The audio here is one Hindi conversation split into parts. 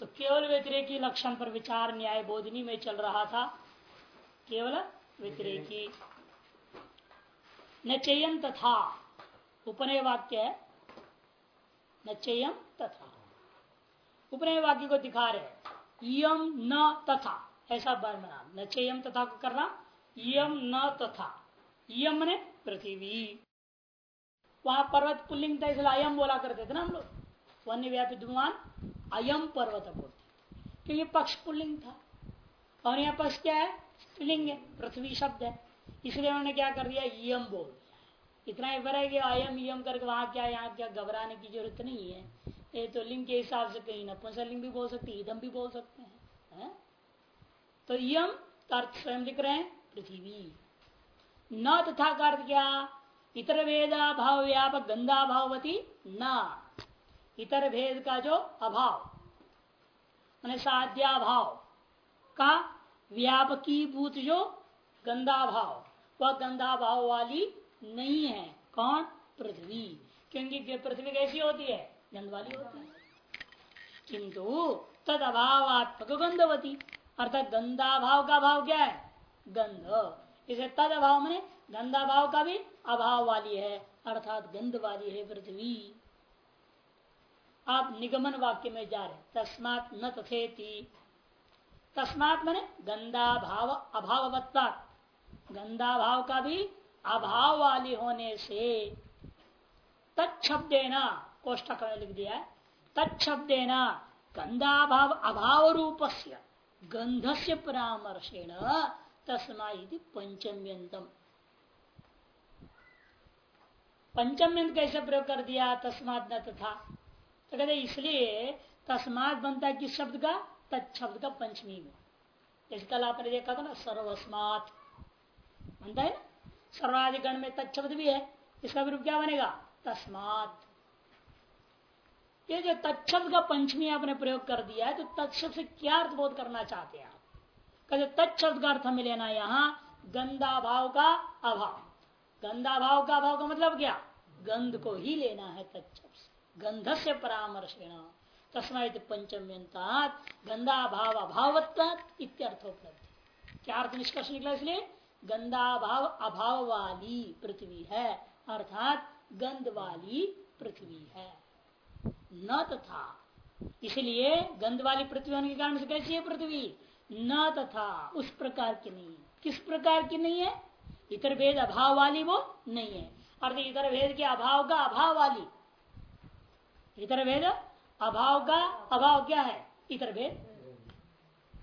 तो केवल व्यतिरेकी लक्षण पर विचार न्याय बोधनी में चल रहा था। केवल व्यतिरेकी। न चयन तथा, उपनय वाक्य है। न चयन तथा। उपनय वाक्य को दिखा रहे यम न तथा, ऐसा बना न चयम तथा को करना, यम न तथा। यम ने पृथ्वी। वहाँ पर्वत पुल्लिंग था, इसलिए अयम बोला करते थे ना हम लोग। वन्य व्यापी धुमान अयम पर्वत बोलते क्योंकि पक्ष पुल्लिंग था। और यहाँ पक्ष क्या है? स्त्रीलिंग है, पृथ्वी शब्द है। इसलिए उन्होंने क्या कर दिया? यम बोल इतना ही बड़ा कि अयम, यम करके वहाँ क्या, यहाँ क्या घबराने की ज़रूरत नहीं है। ये तो लिंग के हिसाब से कहीं नपुंसलिंग भी बोल सकते इदम भी बोल सकते हैं, है? तो यम अर्थ स्वयं लिख रहे हैं, पृथ्वी। न तथा का अर्थ क्या? इतर वेदा भाव व्यापक गंदा भाववती न। इतर भेद का जो अभाव, मैंने साध्या भाव का व्यापकी भूत जो गंदा भाव वह गंदा भाव वाली नहीं है। कौन? पृथ्वी। क्योंकि पृथ्वी कैसी होती है? गंध वाली होती है। किंतु तद अभावात्मक गंधवती, अर्थात गंदा भाव का भाव क्या है? गंध। इसे तद अभाव में गंदा भाव का भी अभाव वाली है, अर्थात गंध वाली है पृथ्वी। आप निगमन वाक्य में जा रहे तस्मात न तथेती। तस्मात मैंने गंदा भाव अभावत्ता गंदा भाव का भी अभाव वाली होने से तत्शब्देना कोष्टक में लिख दिया है तत्शब्देना गंधाभाव अभाव रूप से गंध से परामर्शेण तस्मा पंचम्यंतम पंचम्यंत कैसे प्रयोग कर दिया? तस्मात न तथा। तो कहते इसलिए तस्मात बनता है किस शब्द का तत्शब्द का पंचमी में। इसका आपने देखा था ना, सर्वस्मात। बनता है ना? सर्वाधिगण में तत्शब्द भी है, इसका भी रूप क्या बनेगा? तस्मात। ये जो तत्शब्द का पंचमी आपने प्रयोग कर दिया है तो तत्शब्द से क्या अर्थ बोध करना चाहते हैं आप? कहते तत्शब्द का अर्थ हमें लेना यहाँ गंदा भाव का अभाव। गंदा भाव का अभाव का मतलब क्या? गंध को ही लेना है तत्शब्द गंध से परामर्शेण। तस्मात पंचम्यंता गंदा भाव अभावत्त इत्यर्थोपलब्ध। क्या अर्थ निष्कर्ष निकला इसलिए गंदा भाव अभाव वाली पृथ्वी है, अर्थात गंध वाली पृथ्वी है। न तथा। इसलिए गंध वाली पृथ्वी होने के कारण से कैसी है पृथ्वी? न तथा। उस प्रकार की नहीं किस प्रकार की नहीं है? इतर भेद अभाव वाली वो नहीं है। अर्थ इतर भेद के अभाव का अभाव वाली इतर भेद, अभाव का अभाव क्या है? इतर भेद।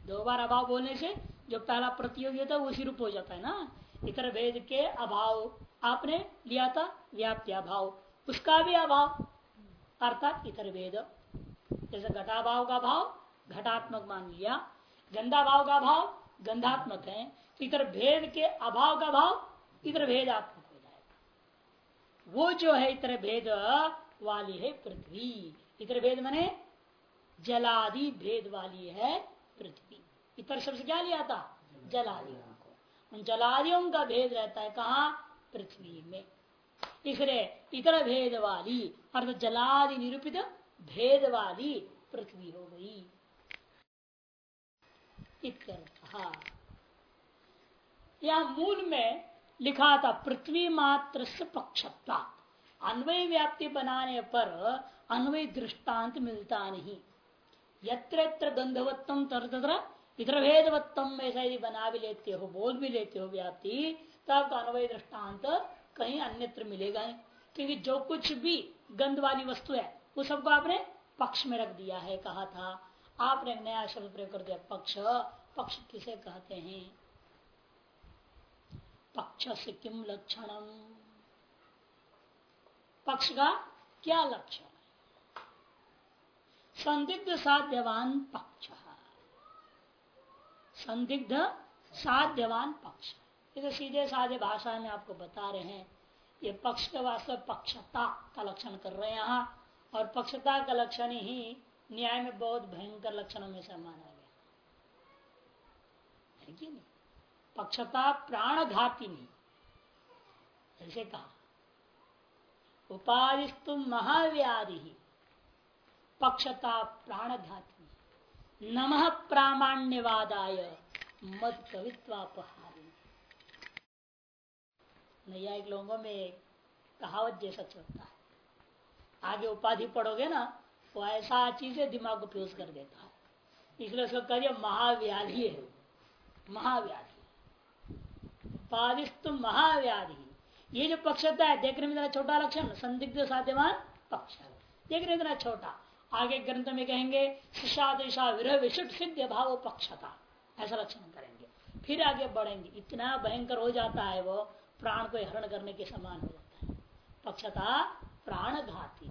दो बार अभाव बोलने से जो पहला प्रतियोगी होता है उसी रूप हो जाता है ना? इतर भेद के अभाव। आपने लिया था व्याप्ति अभाव। उसका भी अभाव। अर्थात इतर भेद। जैसे घटाभाव का भाव घटात्मक मान लिया। गंदा भाव का भाव गंधात्मक है। तो इतर भेद के अभाव का भाव इतर भेदात्मक हो जाएगा। वो जो है इतर भेद वाली है पृथ्वी। इतर भेद मने? जलादि भेद वाली है पृथ्वी। इतर शब्द क्या लिया था? जलादियों को। उन जलादियों का भेद रहता है कहा? पृथ्वी में। इसलिए इतर भेद वाली अर्थ जलादि निरूपित भेद वाली पृथ्वी हो गई। यह मूल में लिखा था पृथ्वी मात्र से पक्षता। अन्वय व्याप्ति बनाने पर अन्वय दृष्टांत मिलता नहीं। यत्र यत्र गंधवत्तम तर तत्र इतर भेदवत्तम ऐसा यदि बना भी लेते हो बोल भी लेते हो व्याप्ति, तब अन्वय दृष्टांत कहीं अन्यत्र मिलेगा नहीं। क्योंकि जो कुछ भी गंध वाली वस्तु है, वो सबको आपने पक्ष में रख दिया है, कहा था। आपने नया शब्द प्रयोग कर दिया, पक्ष। पक्ष किसे कहते हैं? पक्ष से किम लक्षणम? पक्ष का क्या लक्षण संदिग्ध साध्यवान पक्ष संदिग्ध साध्यवान पक्ष ये तो सीधे साधे भाषा में आपको बता रहे हैं। ये पक्ष के वास्तव पक्षता का लक्षण कर रहे हैं यहाँ। और पक्षता का लक्षण ही न्याय में बहुत भयंकर लक्षणों में से माना गया। है कि नहीं? पक्षता प्राणघातिनी। ऐसे कहा। उपाधिस्तु महाव्याधि। पक्षता प्राणघातिनी नमः प्रामाण्यवादाय मत कवित्वापहारी नैयायिक लोगों में कहावत जैसा चलता है। आगे उपाधि पढ़ोगे ना, वो ऐसा चीज़ है दिमाग को फ्यूज कर देता है। इसलिए उसको कहिए महाव्याधि है। महाव्याधि। उपाधिस्तु महाव्याधि। ये जो पक्षता है, देखने में इतना छोटा लक्षण, संदिग्ध साध्यवान पक्ष देखने में इतना छोटा। आगे ग्रंथ में कहेंगे विरह सिद्ध भाव पक्षता। ऐसा लक्षण करेंगे। फिर आगे बढ़ेंगे। इतना भयंकर हो जाता है वो, प्राण को हरण करने के समान हो जाता है। पक्षता प्राण घाती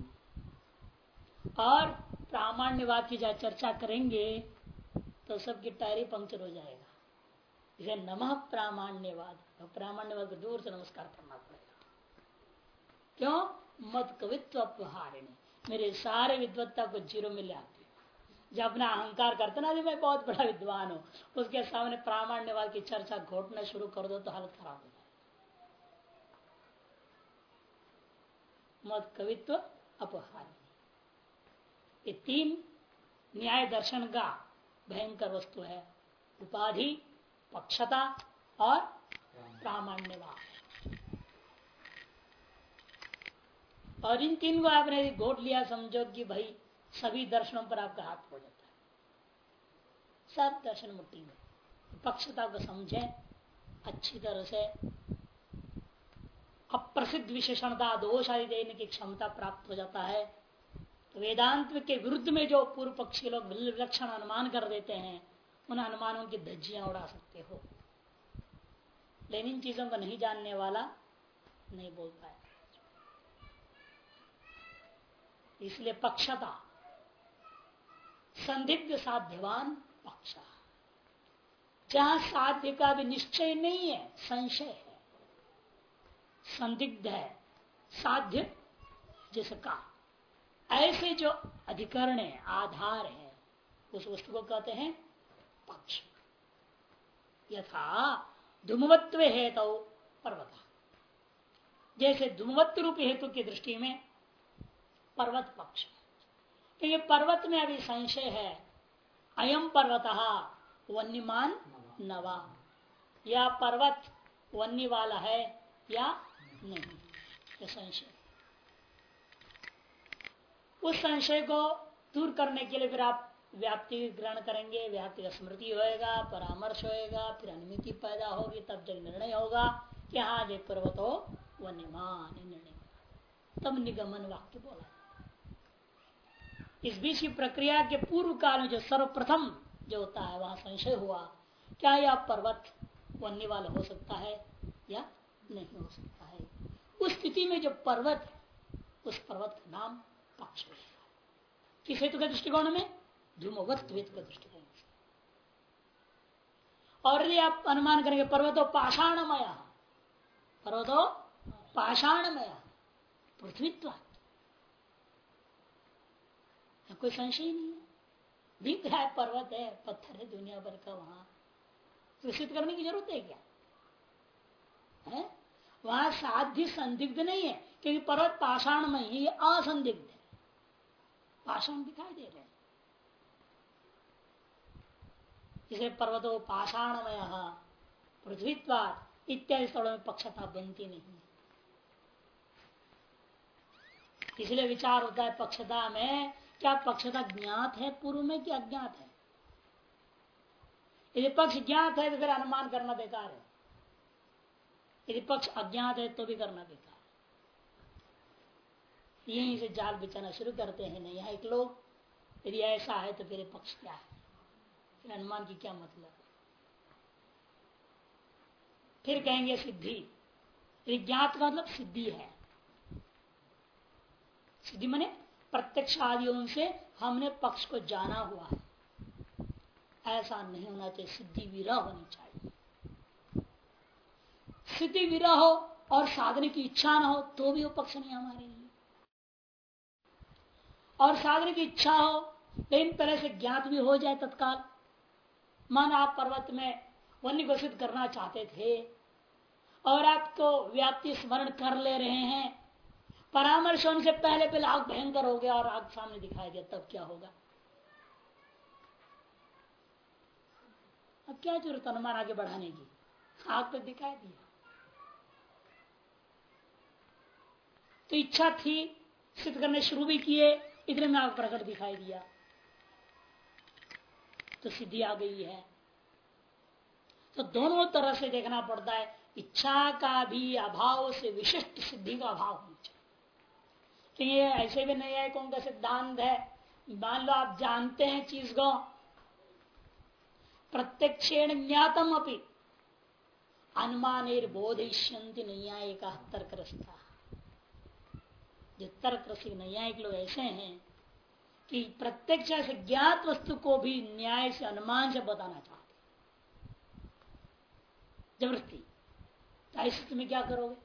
और प्रामाण्यवाद की जब चर्चा करेंगे तो सबकी टायरी पंक्चर हो जाएगा। इसे नमः प्रामाण्यवाद। प्रामाण्यवाद को दूर से नमस्कार करना पड़ेगा। क्यों? मत कवित्व अपहारिणी। मेरे सारे विद्वत्ता को ज़ीरो में ले जब अपना अहंकार करते ना मैं बहुत बड़ा विद्वान हूँ। उसके सामने प्रामाण्यवाद की चर्चा घोटना शुरू कर दो तो हालत खराब हो जाए मत कवित्व अपहार ये तीन न्याय दर्शन का भयंकर वस्तु है। उपाधि पक्षता और प्रामाण्यवाद। और इन तीन को आपने गोट लिया, समझो कि भाई सभी दर्शनों पर आपका हाथ हो जाता है। सब दर्शन मुट्ठी में। पक्षता को समझे, अच्छी तरह से अप्रसिद्ध विशेषणता, दोष आदि देने की क्षमता प्राप्त हो जाता है। तो वेदांत के विरुद्ध में जो पूर्व पक्षी लोग विलक्षण अनुमान कर देते हैं उन अनुमानों की धज्जियाँ उड़ा सकते हो। लेकिन इन चीज़ों को नहीं जानने वाला नहीं बोल पाए इसलिए पक्षता, संदिग्ध साध्यवान पक्ष। जहाँ साध्य का भी निश्चय नहीं है, संशय है। संदिग्ध है, साध्य जिसका ऐसे जो अधिकरण है, आधार है, उस वस्तु को कहते हैं पक्ष। यथा धूमवत्व हेतु पर्वत। जैसे धूमवत्व रूप हेतु की दृष्टि में पर्वत पक्ष। क्योंकि पर्वत में अभी संशय है अयम पर्वत वन्यमान नवा। या पर्वत वन्य वाला है या नहीं यह संशय। उस संशय को दूर करने के लिए फिर आप व्याप्ति ग्रहण करेंगे, व्याप्ति का स्मृति होएगा, परामर्श होएगा, फिर अनुमिति पैदा होगी, तब जब निर्णय होगा कि हाँ जय पर्वत हो वन्यमान निर्णय तब निगमन वाक्य बोला इस बीच की प्रक्रिया के पूर्व काल में जो सर्वप्रथम जो होता है, वहाँ संशय हुआ, क्या यह पर्वत वन्य वाला हो सकता है या नहीं हो सकता है? उस स्थिति में जो पर्वत, उस पर्वत का नाम पक्ष किस हेतु के दृष्टिकोण में? धूमवत्व का दृष्टिकोण और यदि आप अनुमान करेंगे, पर्वतो पाषाणमय पर्वतो पाषाणमय, पृथ्वीत्व। कोई संशय नहीं है। दिख है पर्वत है, पत्थर है, दुनिया भर का वहाँ। विकसित करने की ज़रूरत है क्या? है? वहाँ साध्य संदिग्ध नहीं है, क्योंकि पर्वत पाषाण में ही असंदिग्ध है। पाषाण दिखाई दे रहे हैं। इसे पर्वतो पाषाणमय पृथ्वीत्वाद इत्यादि स्थलों में पक्षता बनती नहीं इसलिए विचार होता है पक्षता में, क्या पक्षता ज्ञात है पूर्व में कि अज्ञात है? यदि पक्ष ज्ञात है तो फिर अनुमान करना बेकार है। यदि पक्ष अज्ञात है तो भी करना बेकार यहीं से जाल बिछाना शुरू करते हैं नहीं यहाँ एक लोग, यदि ऐसा है तो फिर पक्ष क्या है? अनुमान की क्या मतलब? फिर कहेंगे सिद्धि। ज्ञात का मतलब सिद्धि है। सिद्धि मने प्रत्यक्ष आदियों से हमने पक्ष को जाना हुआ है। ऐसा नहीं होना चाहिए। सिद्धि विरह होनी चाहिए। सिद्धि विरह हो और साधने की इच्छा ना हो तो भी वो पक्ष नहीं हमारे लिए। और साधने की इच्छा हो, लेकिन तरह से ज्ञात भी हो जाए तत्काल। मन आप पर्वत में वन्य घोषित करना चाहते थे। और आपको व्याप्ति स्मरण कर ले रहे हैं। परामर्श होने से पहले पहले आग भयंकर हो गया और आग सामने दिखाई दिया, तब क्या होगा? अब क्या ज़रूरत अनुमान आगे बढ़ाने की? आग तो दिखाई दिया तो इच्छा थी सिद्ध करने शुरू भी किए, इतने में आग प्रकट दिखाई दिया। तो सिद्धि आ गई है। तो दोनों तरह से देखना पड़ता है, इच्छा का भी अभाव से विशिष्ट सिद्धि का अभाव होना चाहिए। ये ऐसे भी नहीं है कौन का सिद्धांत है। मान लो आप जानते हैं चीज़ को, प्रत्यक्षेण ज्ञातम अपनी अनुमान बोधिष्यंति न्यायिक तर्क रस्ता जो तर्क रसिक न्यायिक लोग ऐसे हैं कि प्रत्यक्ष से ज्ञात वस्तु को भी न्याय से अनुमान से बताना चाहते ज़बरदस्ती। तो ऐसे तुम्हें क्या करोगे?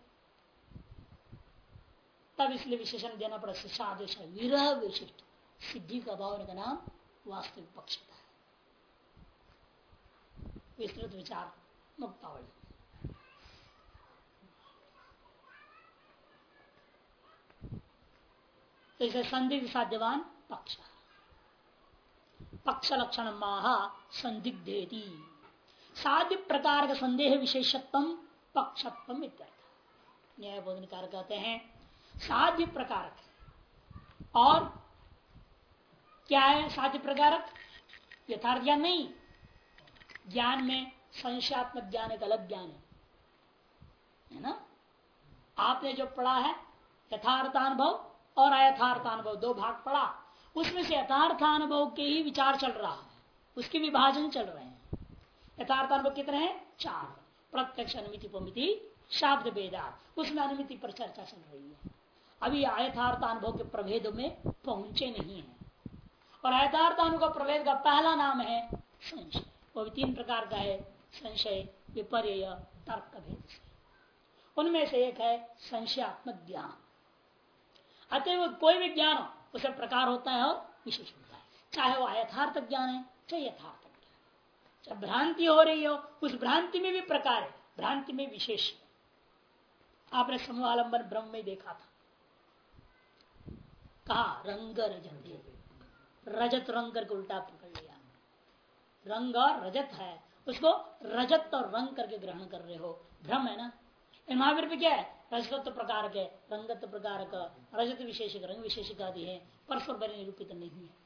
तब इसलिए विशेषण देना पड़ा शिक्षादेश विरह विशिष्ट। सिद्धि का भाव का नाम वास्तविक पक्षता है। विस्तृत विचार, मुक्तावली। तो इसे संधि साध्यवान। पक्ष। पक्ष लक्षण महा संदिग्धेती। साध्य प्रकार का संदेह विशेषत्व पक्षत्व न्याय बोधनकार कहते हैं, साध्य प्रकारक और क्या है साध्य प्रकारक? यथार्थ ज्ञान नहीं? ज्ञान में संशयात्मक ज्ञान एक अलग ज्ञान है। है ना? आपने जो पढ़ा है यथार्थानुभव और अयथार्थानुभव दो भाग पड़ा उसमें से यथार्थानुभव के ही विचार चल रहा है। उसके विभाजन चल रहे हैं। यथार्थानुभव कितने हैं? चार। प्रत्यक्ष अनुमिति पमिति, शाब्द वेदा उसमें अनुमिति पर चर्चा चल रही है। अभी अयथार्थ अनुभव के प्रभेद में पहुँचे नहीं है। और अयथार्थ अनुभव प्रभेद का पहला नाम है संशय। वो भी तीन प्रकार का है। संशय विपर्य तर्क भेद उनमें से एक है संशयात्मक ज्ञान। अतएव कोई भी ज्ञान उसे प्रकार होता है और विशेष होता है। चाहे वो यथार्थ ज्ञान है, चाहे यथार्थ ज्ञान चाहे भ्रांति हो रही हो, उस भ्रांति में भी प्रकार है, भ्रांति में विशेष आपने समूहालंबन ब्रह्म में देखा था। कहा, रंग रजत रजत रंग करके उल्टा पकड़ लिया। रंग और रजत है। उसको रजत और रंग करके ग्रहण कर रहे हो। भ्रम है ना? महावीर पे क्या है? रजतत्व प्रकार के रंगत्व प्रकार का रजत विशेष रंग विशेष आदि है, परस्पर बने निरूपित नहीं है।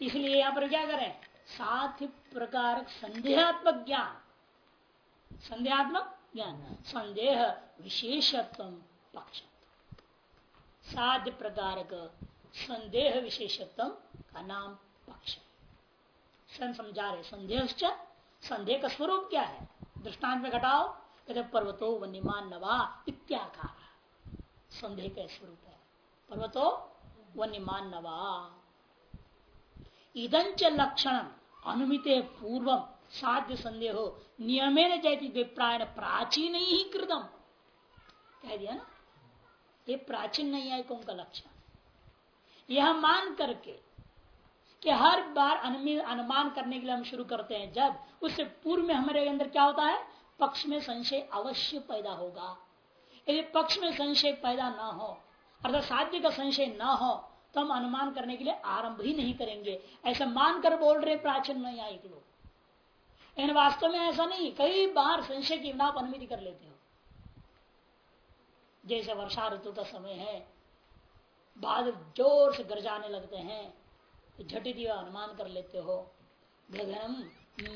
इसलिए यहाँ पर क्या करें सात प्रकार संदेहात्मक ज्ञान। संदेहात्मक ज्ञान, संदेह विशेषत्व पक्ष साध्य प्रकार संदेह विशेषत्व का नाम पक्ष। समझा रहे संदेह संदेह का स्वरूप क्या है? दृष्टांत में घटाओ। कहते पर्वतो वन्यमान नवा इत्याकार। संदेह का स्वरूप है। पर्वतो वन्यमान नवा इदंच लक्षण अनुमित पूर्व साध्य संदेह नियमे नियमेन जयती विप्रायण प्राचीन ही कृतम। कह दिया ना? ये प्राचीन नहीं है, कौन का लक्षण? यह मान करके कि हर बार अनुमान करने के लिए हम शुरू करते हैं। जब उससे पूर्व में हमारे अंदर क्या होता है? पक्ष में संशय अवश्य पैदा होगा। यदि पक्ष में संशय पैदा ना हो, अर्थात साध्य का संशय ना हो तो हम अनुमान करने के लिए आरंभ ही नहीं करेंगे। ऐसा मानकर बोल रहे प्राचीन आए लोग। लेकिन वास्तव में ऐसा नहीं, कई बार संशय की आप अनुमति कर लेते हो। जैसे वर्षा ऋतु का समय है, बादल ज़ोर से गरजाने लगते हैं तो झटित अनुमान कर लेते हो गगनम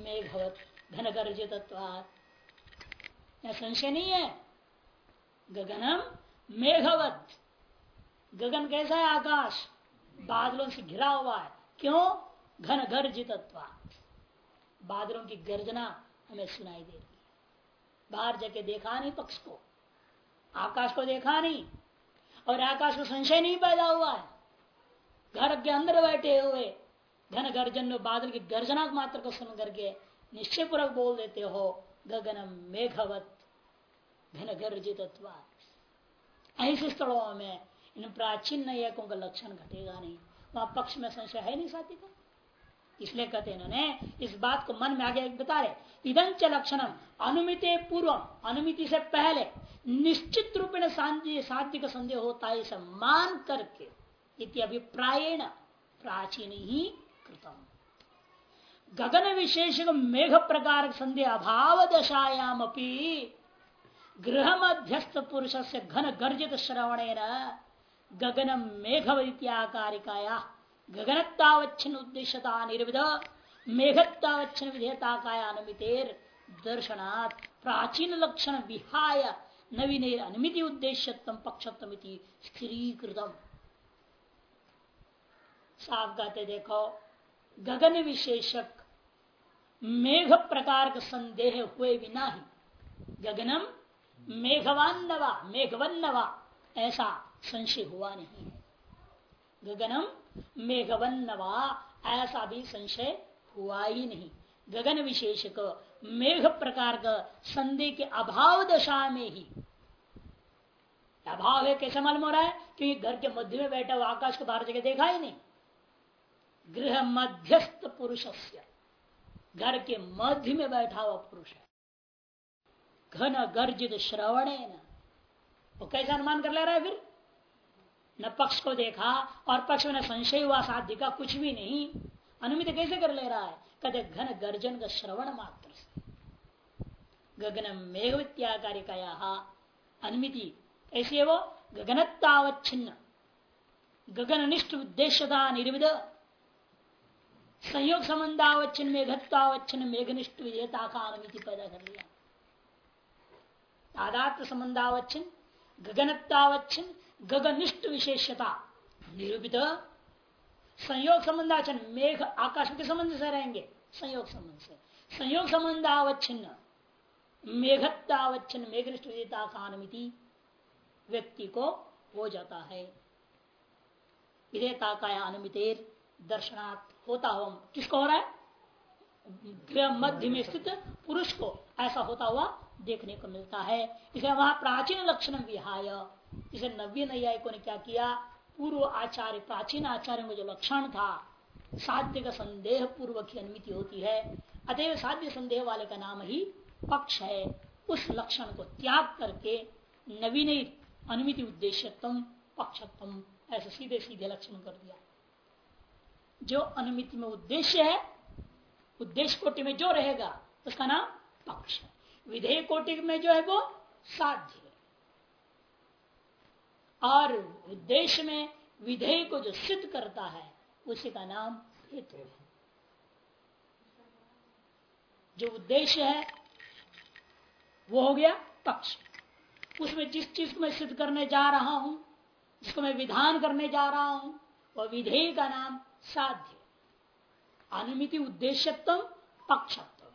मेघवत घन गर्जित संशय नहीं है। गगनम मेघवत। गगन कैसा है आकाश? बादलों से घिरा हुआ है। क्यों? घन गर्जित बादलों की गर्जना हमें सुनाई दे रही है। बाहर जाके देखा नहीं पक्ष को। आकाश को देखा नहीं। और आकाश को संशय नहीं पैदा हुआ है। घर के अंदर बैठे हुए घन गर्जन बादल की गर्जना मात्र को सुन करके निश्चय पूर्वक बोल देते हो गगनम मेघवत घन गर्जित ऐसे स्थलों में इन प्राचीन नयकों का लक्षण घटेगा नहीं। वहाँ पक्ष में संशय है नहीं साथी का इसलिए कहते इन्होंने, इस बात को मन में आगे बता रहे इधन च लक्षणम अनुमित पूर्व, अनुमिति से पहले निश्चित रूप में साध्य का संदेह होता है, इसे मान करके इति अभिप्रायण प्राचीन ही कृतम। गगन विशेष मेघ प्रकार संधि अभाव दशायाम गृह मध्यस्थ पुरुष से घन गर्जित श्रवण गगन मेघवत्याकारिकाया गगनत्तावच्छिन्न उद्देश्यता निर्विध मेघत्तावच्छिन्न विधेयता कायानुमितेर दर्शनात् प्राचीन लक्षण विहाय नवीन अनुमिति उद्देश्यतम पक्षत्म स्थिरीकृतम। साफ़ कहते देखो गगन विशेषक मेघ प्रकार का संदेह हुए बिना ही। गगनम मेघवान्नवा मेघवन्नवा, ऐसा संशय हुआ नहीं है। गगनम, मेघवन्नवा, ऐसा भी संशय हुआ ही नहीं। गगन विशेषक, मेघ प्रकार का संदेह के अभाव दशा में ही। अभाव है, कैसे मालूम हो रहा है? क्योंकि घर के मध्य में बैठा हुआ आकाश को बाहर जगह देखा ही नहीं। गृह मध्यस्थ पुरुष घर के मध्य में बैठा हुआ पुरुष है। घन गर्जित श्रवण है ना। वो कैसे अनुमान कर ले रहा है फिर? न पक्ष को देखा और पक्ष में न संशय हुआ, साध्य का कुछ भी नहीं। अनुमित कैसे कर ले रहा है? कहते घन गर्जन का श्रवण मात्र से। गगन मेघवित्याकारिकाया अनुमिति ऐसी वो? गगनत्तावच्छिन्न गगननिष्ठ उद्देश्यता निर्विध संयोग संबंधावच्छिन्न, मेघत्वावच्छिन्न, मेघनिष्ठ विधेयता का अनुमिति पैदा कर लिया। तादात्म संबंधावच्छिन्न, गगनत्वावच्छिन्न, गगनिष्ठ विशेषता निरूपित संयोग संबंधाचन मेघ आकाश के संबंध से रहेंगे, संयोग संबंध से। संयोग संबंधावच्छिन्न मेघत्तावच्छिन्न मेघनिष्ठ विजेता का अनुमिति व्यक्ति को हो जाता है। विधेयता का अनुमितेर दर्शनात् होता हुआ किसको हो रहा है? गृह मध्य में स्थित पुरुष को ऐसा होता हुआ देखने को मिलता है। इसे वहाँ प्राचीन लक्षण विहाय। इसे नव्य न्यायिकों ने क्या किया? पूर्व आचार्य, प्राचीन आचार्य में जो लक्षण था, साध्य का संदेह पूर्वक की अनुमति होती है। अतएव साध्य संदेह वाले का नाम ही पक्ष है। उस लक्षण को त्याग करके नवीन अनुमिति उद्देश्यत्म पक्षत्म ऐसे सीधे सीधे लक्षण कर दिया। जो अनुमिति में उद्देश्य है, उद्देश्य कोटि में जो रहेगा, उसका नाम पक्ष विधेय कोटि में जो है वो साध्य और उद्देश्य में विधेय को जो सिद्ध करता है, उसी का नाम हेतु है। जो उद्देश्य है, वो हो गया पक्ष। उसमें जिस चीज़ को मैं सिद्ध करने जा रहा हूँ, जिसको मैं विधान करने जा रहा हूँ वह विधेय का नाम साध्य। अनुमिति उद्देश्यत्व पक्षत्व।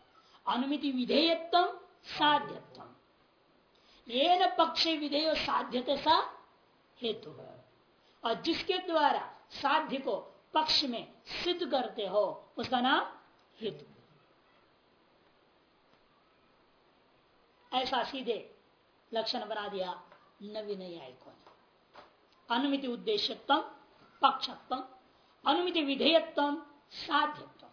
अनुमिति विधेयत्व साध्यत्व। ये न पक्ष विधेय साध्यते सा हेतु। है और जिसके द्वारा साध्य को पक्ष में सिद्ध करते हो, उसका नाम हेतु। ऐसा सीधे लक्षण बना दिया नवीन न्यायिकों ने। अनुमिति उद्देश्यत्व पक्षत्व, अनुमिति विधेयत्व, साध्यत्व।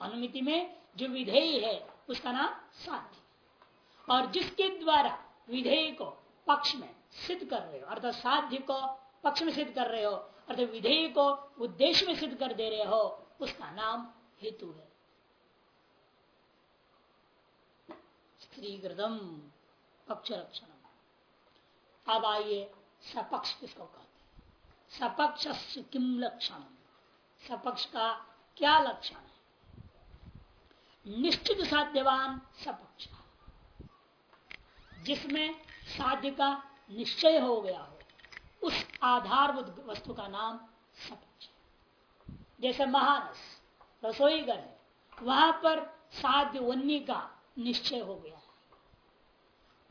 अनुमिति में जो विधेय है, उसका नाम साध्य। और जिसके द्वारा विधेय को पक्ष में सिद्ध कर रहे हो, अर्थात साध्य को पक्ष में सिद्ध कर रहे हो, अर्थात विधेय को उद्देश्य में सिद्ध कर दे रहे हो, उसका नाम हेतु है। स्त्रीकृतम पक्ष रक्षण अब आइए सपक्ष किसको कहते सपक्ष किम लक्षण? सपक्ष का क्या लक्षण है? निश्चित साध्यवान सपक्ष। जिसमें साध्य का निश्चय हो गया हो, उस आधारभूत वस्तु का नाम सपक्ष। जैसे महानस रसोई घर है वहाँ पर साध्य वन्य का निश्चय हो गया। है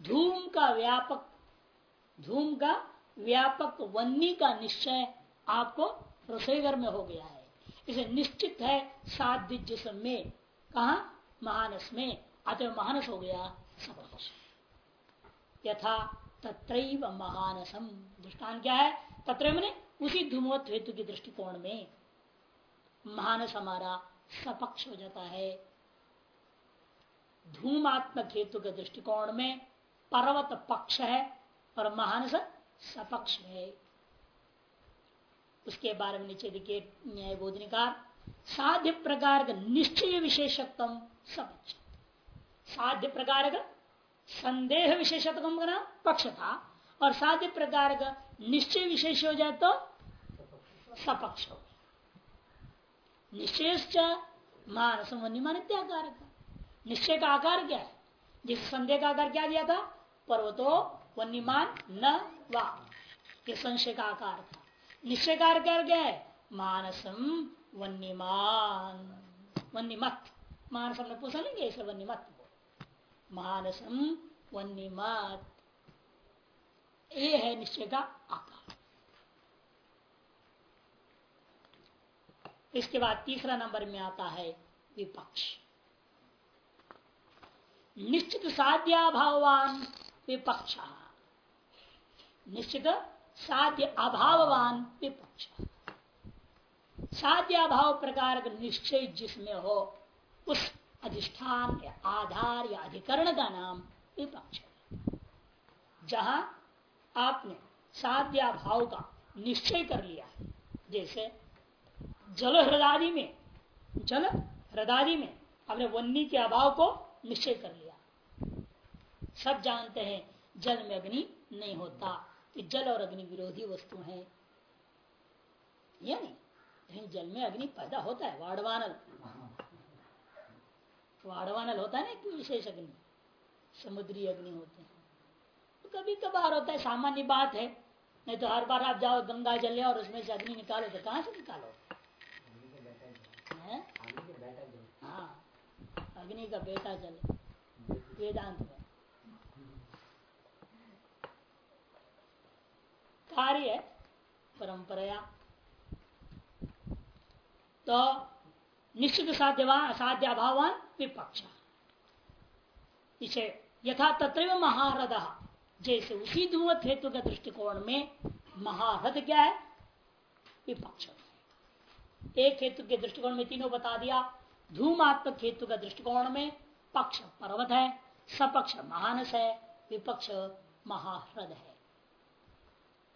धूम का व्यापक, धूम का व्यापक वन्नी का निश्चय आपको रसोई घर में हो गया है। इसे निश्चित है साध्य जिसमें कहा? महानस में। अतः महानस हो गया सपक्ष यथा तत्र महानसम। दृष्टान क्या है? तत्र मैंने उसी धूमवत हेतु के दृष्टिकोण में महानस हमारा सपक्ष हो जाता है। धूमात्मक हेतु के दृष्टिकोण में पर्वत पक्ष है और महानस सपक्ष है उसके बारे में नीचे देखिए न्याय बोधनिकार साध्य प्रकार का निश्चय विशेषत्म सपक्ष। साध्य प्रकार का संदेह विशेषत्व का नाम पक्ष था। और साध्य प्रकार का निश्चय विशेष हो जाए तो सपक्ष हो निश्चय मानस मान आकार का। निश्चय का आकार क्या है? जिस संदेह का आकार क्या दिया था? पर्वतो वन्यमान न ये संशय का आकार था। निश्चय का आकार क्या है मानसम वन्यमान वन्यमत मानस हमने पूछा नहीं ऐसे वन्यमत मानसम वन्यमत ये है निश्चय का आकार। इसके बाद तीसरा नंबर में आता है विपक्ष। निश्चित साध्या साध्याभावान विपक्ष। निश्चित साध्य अभाववान विपक्ष। साध्य अभाव प्रकार का निश्चय जिसमें हो, उस अधिष्ठान या आधार या अधिकरण का नाम विपक्ष जहाँ आपने साध्या भाव का निश्चय कर लिया है, जैसे जल हृदादि में, जल हृदादि में आपने वन्नी के अभाव को निश्चय कर लिया। सब जानते हैं जल में अग्नि नहीं होता। कि जल और अग्नि विरोधी वस्तु है। या नहीं लेकिन जल में अग्नि पैदा होता है वाड़वानल वाड़वानल होता है ना एक विशेष अग्नि समुद्री अग्नि होते हैं। तो कभी कभार होता है सामान्य बात है। नहीं तो हर बार आप जाओ गंगा जल और उसमें से अग्नि निकालो तो कहाँ से निकालो? हाँ अग्नि का बेटा जल वेदांत में। कार्य है परंपरा तो निश्चित साध्यवान साध्याभावान विपक्ष। इसे यथा तत्र महारथ जैसे उसी धूमत हेतु के दृष्टिकोण में महारथ क्या है? विपक्ष। एक हेतु के दृष्टिकोण में तीनों बता दिया, धूमात्मक हेतु का दृष्टिकोण में पक्ष पर्वत है, सपक्ष महानस है, विपक्ष महाह्रद है।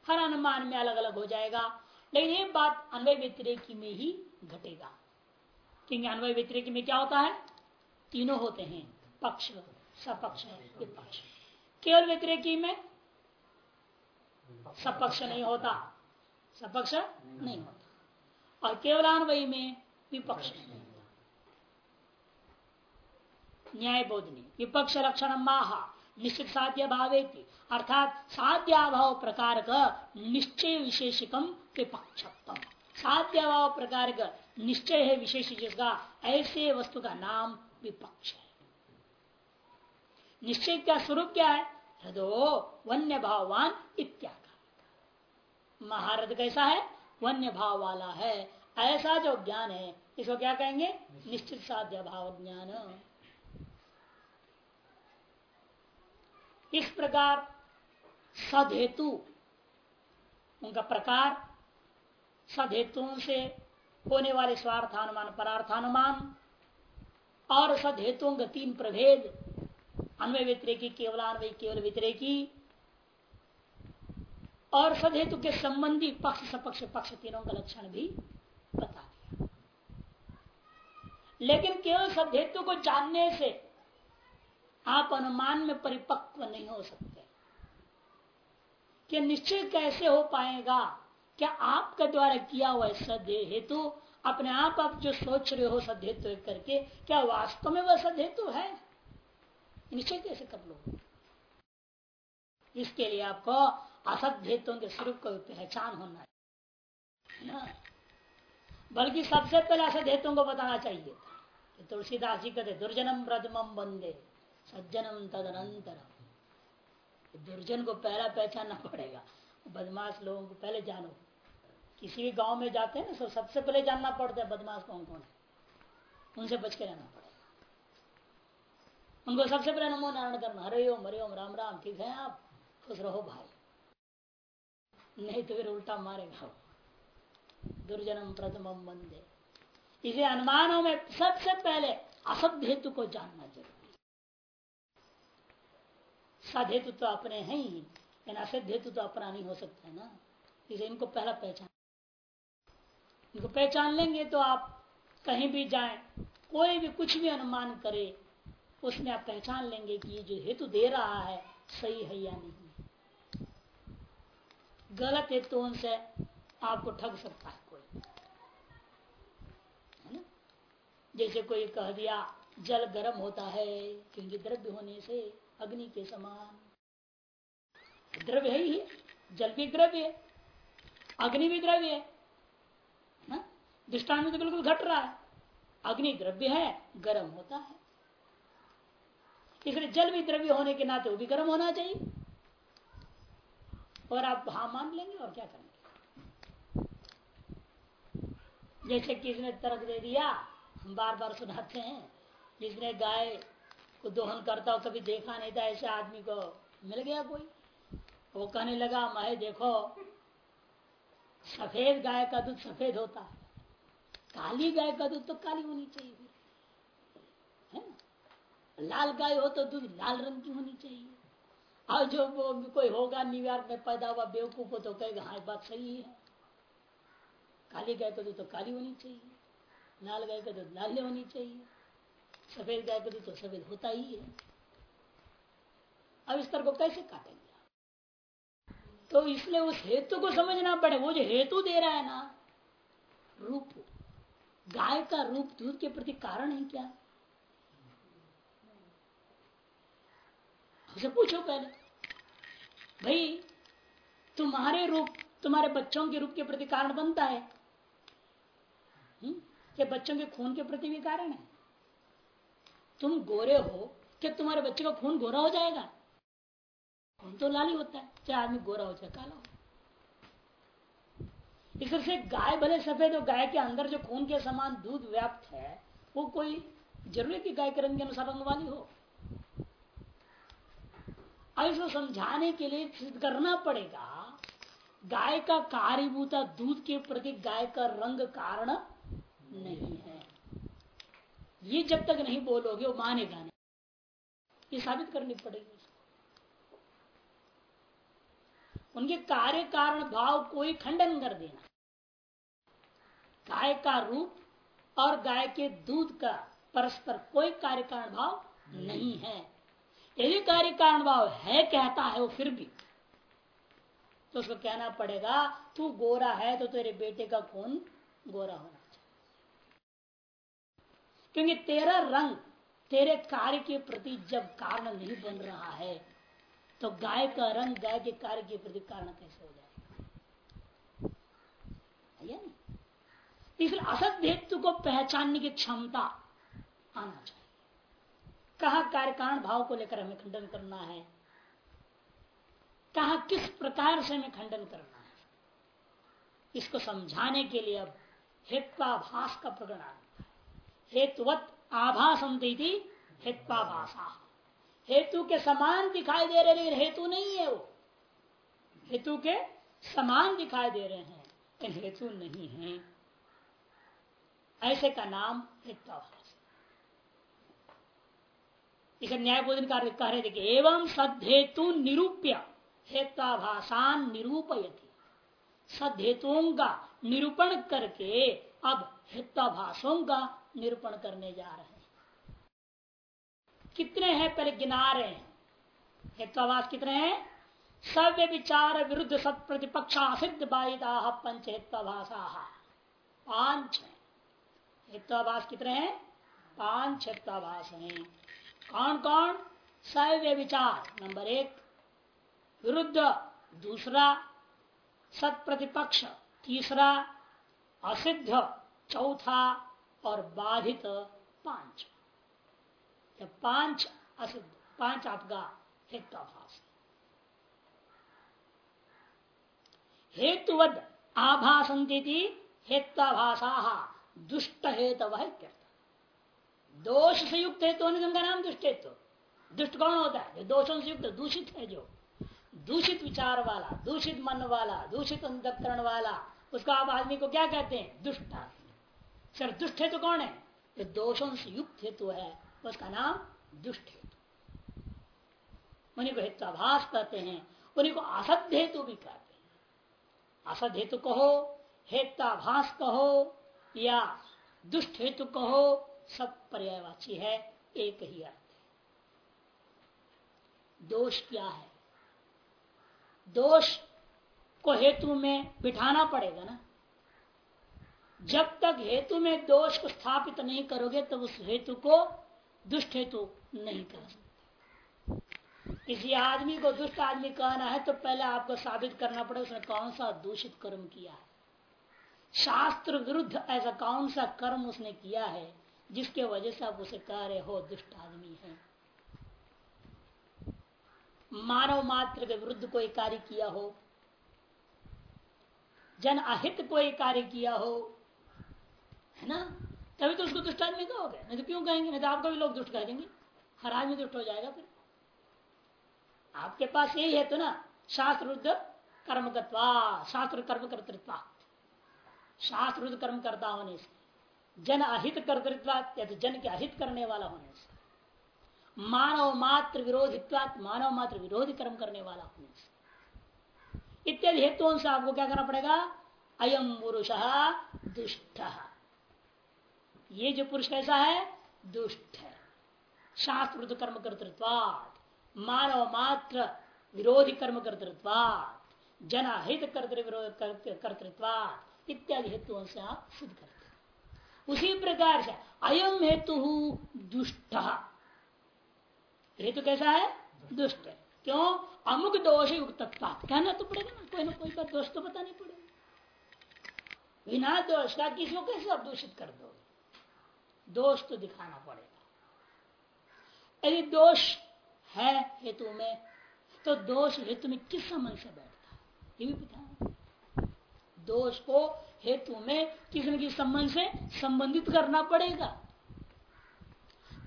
हर अनुमान में अलग अलग हो जाएगा। लेकिन ये बात अन्वय व्यतिरेकी में ही घटेगा। क्योंकि अन्वय व्यतिरेकी में क्या होता है? तीनों होते हैं। पक्ष, सपक्ष विपक्ष। केवल व्यतिरेकी में सपक्ष नहीं होता। सपक्ष नहीं होता। और केवलान्वयी में विपक्ष नहीं होता। न्याय बोधनी विपक्ष लक्षण माह। निश्चित साध्य भावे अर्थात साध्याभाव प्रकार का निश्चय विशेषिकम विपक्षत्म साध्याभाव प्रकार का निश्चय है विशेष जिसका ऐसे वस्तु का नाम विपक्ष है। निश्चय का स्वरूप क्या है? हृदो वन्य भाववान इत्याकार। महारथ कैसा है? वन्य भाव वाला है। ऐसा जो ज्ञान है, इसको क्या कहेंगे? निश्चित साध्य भाव ज्ञान इस प्रकार सदहेतु, उनका प्रकार सदहेतुओं से होने वाले स्वार्थानुमान, परार्थानुमान और सदहेतुओं का तीन प्रभेद, अन्वय व्यतिरेकी, केवलान्वय, केवल व्यतिरेकी और सदहेतु के संबंधी पक्ष, सपक्ष, पक्ष तीनों का लक्षण भी बता दिया। लेकिन केवल सदहेतु को जानने से आप अनुमान में परिपक्व नहीं हो सकते। कि निश्चय कैसे हो पाएगा? क्या आपका द्वारा किया हुआ सदे हेतु अपने आप आप जो सोच रहे हो सदहेतु करके, क्या वास्तव में वह सदहेतु है? निश्चय कैसे कर लो इसके लिए आपको असध्येतों के स्वरूप को पहचान होना है ना? बल्कि सबसे पहले असध्येतों को बताना चाहिए तुलसीदास जी कहते, दुर्जनम प्रथम बंदे सज्जनम तदनंतर दुर्जन को पहला पहचानना पड़ेगा। बदमाश लोगों को पहले जानो। किसी भी गाँव में जाते हैं ना तो सबसे पहले जानना पड़ता है बदमाश कौन कौन है। उनसे बच के रहना पड़ेगा। उनको सबसे पहले नमो नारायण करना। हरे ओम हरे ओम, राम राम, ठीक है आप? खुश रहो भाई। नहीं तो फिर उल्टा मारेगा दुर्जनम प्रथम बंदे इसे अनुमानों में सबसे पहले असभ्य हेतु को जानना ज़रूरी सद तो अपने हैं ही। लेकिन असद हेतु तो अपना नहीं हो सकता है ना। इसे इनको पहला पहचान। इनको पहचान लेंगे तो आप कहीं भी जाए, कोई भी कुछ भी अनुमान करे, उसमें आप पहचान लेंगे कि ये जो हेतु दे रहा है, सही है या नहीं। गलत हेतु से आपको ठग सकता है कोई। है ना? जैसे कोई कह दिया, जल गर्म होता है, क्योंकि द्रव्य होने से अग्नि के समान। द्रव्य है ही जल भी द्रव्य है, अग्नि भी द्रव्य है ना दृष्टान तो बिल्कुल घट रहा है। अग्नि द्रव्य है, गर्म होता है। इसलिए जल भी द्रव्य होने के नाते वो भी गर्म होना चाहिए। और आप हा मान लेंगे और क्या करेंगे? जैसे किसने तर्क दे दिया, हम बार बार सुनाते हैं, जिसने गाय को दोहन करता हो, कभी देखा नहीं था ऐसे आदमी को? मिल गया कोई? वो कहने लगा मैं देखो, सफ़ेद गाय का दूध सफ़ेद होता है। काली गाय का दूध तो काली होनी चाहिए है लाल गाय हो तो दूध लाल रंग की होनी चाहिए। और जो कोई होगा न्यूयॉर्क में पैदा हुआ बेवकूफ़ हो तो कहेगा हाँ बात सही है। काली गाय का दूध तो काली होनी चाहिए। लाल गाय का दूध लाल होनी चाहिए। सफ़ेद गाय दूध तो सफ़ेद होता ही है। अब इस तरह को कैसे काटेंगे तो इसलिए उस हेतु को समझना पड़े। वो जो हेतु दे रहा है ना, रूप, गाय का रूप दूध के प्रति कारण है क्या? उसे पूछो पहले। भाई, तुम्हारे रूप, तुम्हारे बच्चों के रूप के प्रति कारण बनता है। क्या बच्चों के खून के प्रति भी कारण है। तुम गोरे हो, क्या तुम्हारे बच्चे का खून गोरा हो जाएगा? खून तो लाल ही होता है। चाहे आदमी गोरा हो, चाहे काला हो। इस से गाय भले सफ़ेद हो, गाय के अंदर जो खून के समान दूध व्याप्त है, वो कोई ज़रूरी कि गाय के रंग के अनुसार रंग वाली हो? अब इसको समझाने के लिए सिद्ध करना पड़ेगा, गाय का कार्यभूता दूध के प्रति गाय का रंग कारण नहीं है। ये जब तक नहीं बोलोगे, वो मानेगा नहीं। ये साबित करनी पड़ेगी उसको। उनके कार्य कारण भाव को ही खंडन कर देना। गाय का रूप और गाय के दूध का परस्पर कोई कार्य कारण भाव नहीं है। यदि कार्य कारण भाव है, कहता है वो फिर भी तो उसको कहना पड़ेगा, तू गोरा है तो तेरे बेटे का खून गोरा होना क्योंकि तेरा रंग तेरे कार्य के प्रति जब कारण नहीं बन रहा है तो गाय का रंग गाय के कार्य के प्रति कारण कैसे हो जाएगा? इसलिए असत हेतु को पहचानने की क्षमता आना चाहिए। कहा कार्य कारण भाव को लेकर हमें खंडन करना है? कहा किस प्रकार से हमें खंडन करना है? इसको समझाने के लिए अब हेत्वाभास का प्रकरण हेतुवत आभासम हेत्वाभाषा हेतु के समान दिखाई दे रहे लेकिन हेतु नहीं है वो। हेतु के समान दिखाई दे रहे हैं, लेकिन हेतु नहीं है। ऐसे का नाम हेत्वाभाष इसे न्यायबोधन कार्य कह रहे थे कि एवं सद्धेतु निरूप्य हेत्वाभाषान निरूपयति। सद्धेतुओं का निरूपण करके अब हेत्वाभाषों का निरूपण करने जा रहे हैं। कितने हैं पहले गिना रहे हैं हेत्वाभाष कितने हैं? सव्य विचार विरुद्ध सत प्रतिपक्षा सिद्ध बाधिता पंच हेत्वाभाषा पाँच हेत्वाभाष कितने हैं? पाँच हेत्वाभाष हैं। कौन कौन? सव्य विचार। नंबर एक, विरुद्ध। दूसरा, सत प्रतिपक्ष। तीसरा, असिद्ध। चौथा और बाधित पाँच। पाँच असिद्ध पाँच आपका हेत्वाभास हेतुवद आभासंती हेत्वाभाषा दुष्ट हेतु दोष से युक्त हेतु होने का नाम दुष्ट हेतु। दुष्ट कौन होता है? जो दोषों से युक्त, दूषित है जो। दूषित विचार वाला, दूषित मन वाला, दूषित अंतकरण वाला, उसका आप आदमी को क्या कहते हैं? दुष्ट आदमी। सर दुष्ट हेतु कौन है? जो दोषों से युक्त हेतु है। उसका नाम दुष्ट हेतु उन्हीं को हेत्वाभास कहते हैं, उन्हीं को असद हेतु भी कहते हैं। असद हेतु कहो हेत्वाभास कहो, या दुष्ट हेतु कहो, सब पर्यायवाची है, एक ही अर्थ है। दोष क्या है? दोष को हेतु में बिठाना पड़ेगा ना। जब तक हेतु में दोष को स्थापित नहीं करोगे, तब उस हेतु को दुष्ट हेतु नहीं कर सकते। किसी आदमी को दुष्ट आदमी कहना है तो पहले आपको साबित करना पड़ेगा, उसने कौन सा दूषित कर्म किया है। शास्त्र विरुद्ध ऐसा कौन सा कर्म उसने किया है, जिसके वजह से आप उसे कह रहे हो, दुष्ट आदमी है। मानव मात्र के विरुद्ध कोई कार्य किया हो, जन अहित कोई कार्य किया हो है ना? तभी तो उसको दुष्ट आदमी कहोगे नहीं तो क्यों कहेंगे? नहीं तो आपको भी लोग दुष्ट कह देंगे हर आदमी दुष्ट हो जाएगा फिर। आपके पास यही है तो ना शास्त्र विरुद्ध कर्मकत्वा शास्त्र कर्म कर्तृत्व शास्त्र विरुद्ध कर्म करता होने से, जन अहित कर्तृत्व तो जन के अहित करने वाला होने से, मानव मात्र विरोधित्वात मानव मात्र विरोधी कर्म करने वाला होने से। इत्यादि हेतुओं से आपको क्या करना पड़ेगा? अयम पुरुष दुष्ट। ये जो पुरुष कैसा है, दुष्ट है। शास्त्र कर्म कर्तृत्वात मानव मात्र विरोधी कर्म कर्तृत्वात जनहित कर्तृत्वात इत्यादि हेतुओं से आप सिद्ध करते उसी प्रकार से अयम हेतु दुष्ट। हेतु कैसा है? दुष्ट है। क्यों? अमुक दोष युक्त कहना तो पड़ेगा ना, कोई ना कोई का दोष तो बतानी पड़ेगा। बिना दोष का किसी को कैसे आप दूषित कर दोगे? दोष तो दिखाना पड़ेगा। यदि दोष है हेतु में तो दोष हेतु में किस संबंध से बैठता? ये भी बताना दोष को हेतु में किसी न किसी संबंध से संबंधित करना पड़ेगा।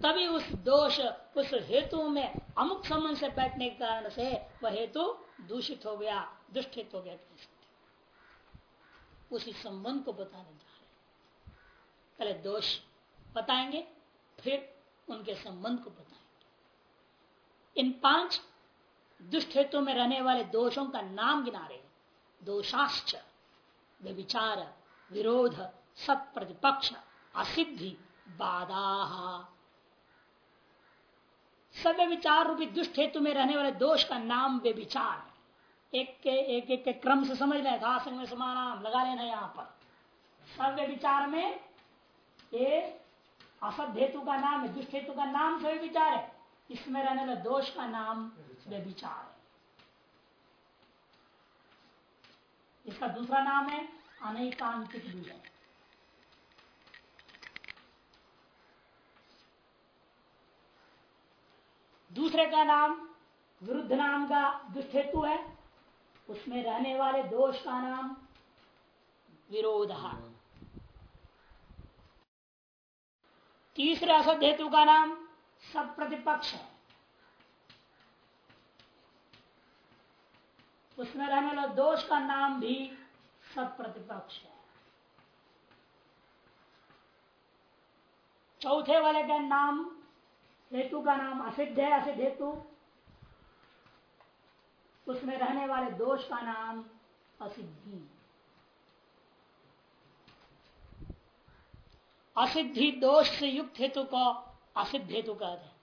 तभी उस दोष, उस हेतु में अमुक संबंध से बैठने के कारण से वह हेतु दूषित हो गया दुष्टित हो गया उसी संबंध को बताने जा रहे पहले दोष बताएँगे, फिर उनके संबंध को बताएँगे। इन पाँच दुष्ट हेतु में रहने वाले दोषों का नाम गिना रहे दोषाश्च विचार विरोध सत प्रतिपक्ष असिद्धि, बाधा। सव्य विचार रूपी दुष्ट हेतु में रहने वाले दोष का नाम वे विचार एक के, एक एक के क्रम से समझ लें में समानाम लगा लेना यहाँ पर। सव्य विचार में ये असद हेतु का नाम है दुष्ट हेतु का नाम सभी विचार है। इसमें रहने वाले दोष का नाम वे विचार है। इसका दूसरा नाम है अनेकांतिक विजय। दूसरे का नाम विरुद्ध नाम का दुष्ट हेतु है। उसमें रहने वाले दोष का नाम विरोध तीसरे असद हेतु का नाम सब प्रतिपक्ष है। उसमें रहने वाला दोष का नाम भी सब प्रतिपक्ष है। चौथे वाले का नाम हेतु का नाम असिद्ध है, असिद्ध हेतु। उसमें रहने वाले दोष का नाम असिद्धि। असिद्धि दोष से युक्त हेतु को असिद्ध हेतु कहा हैं।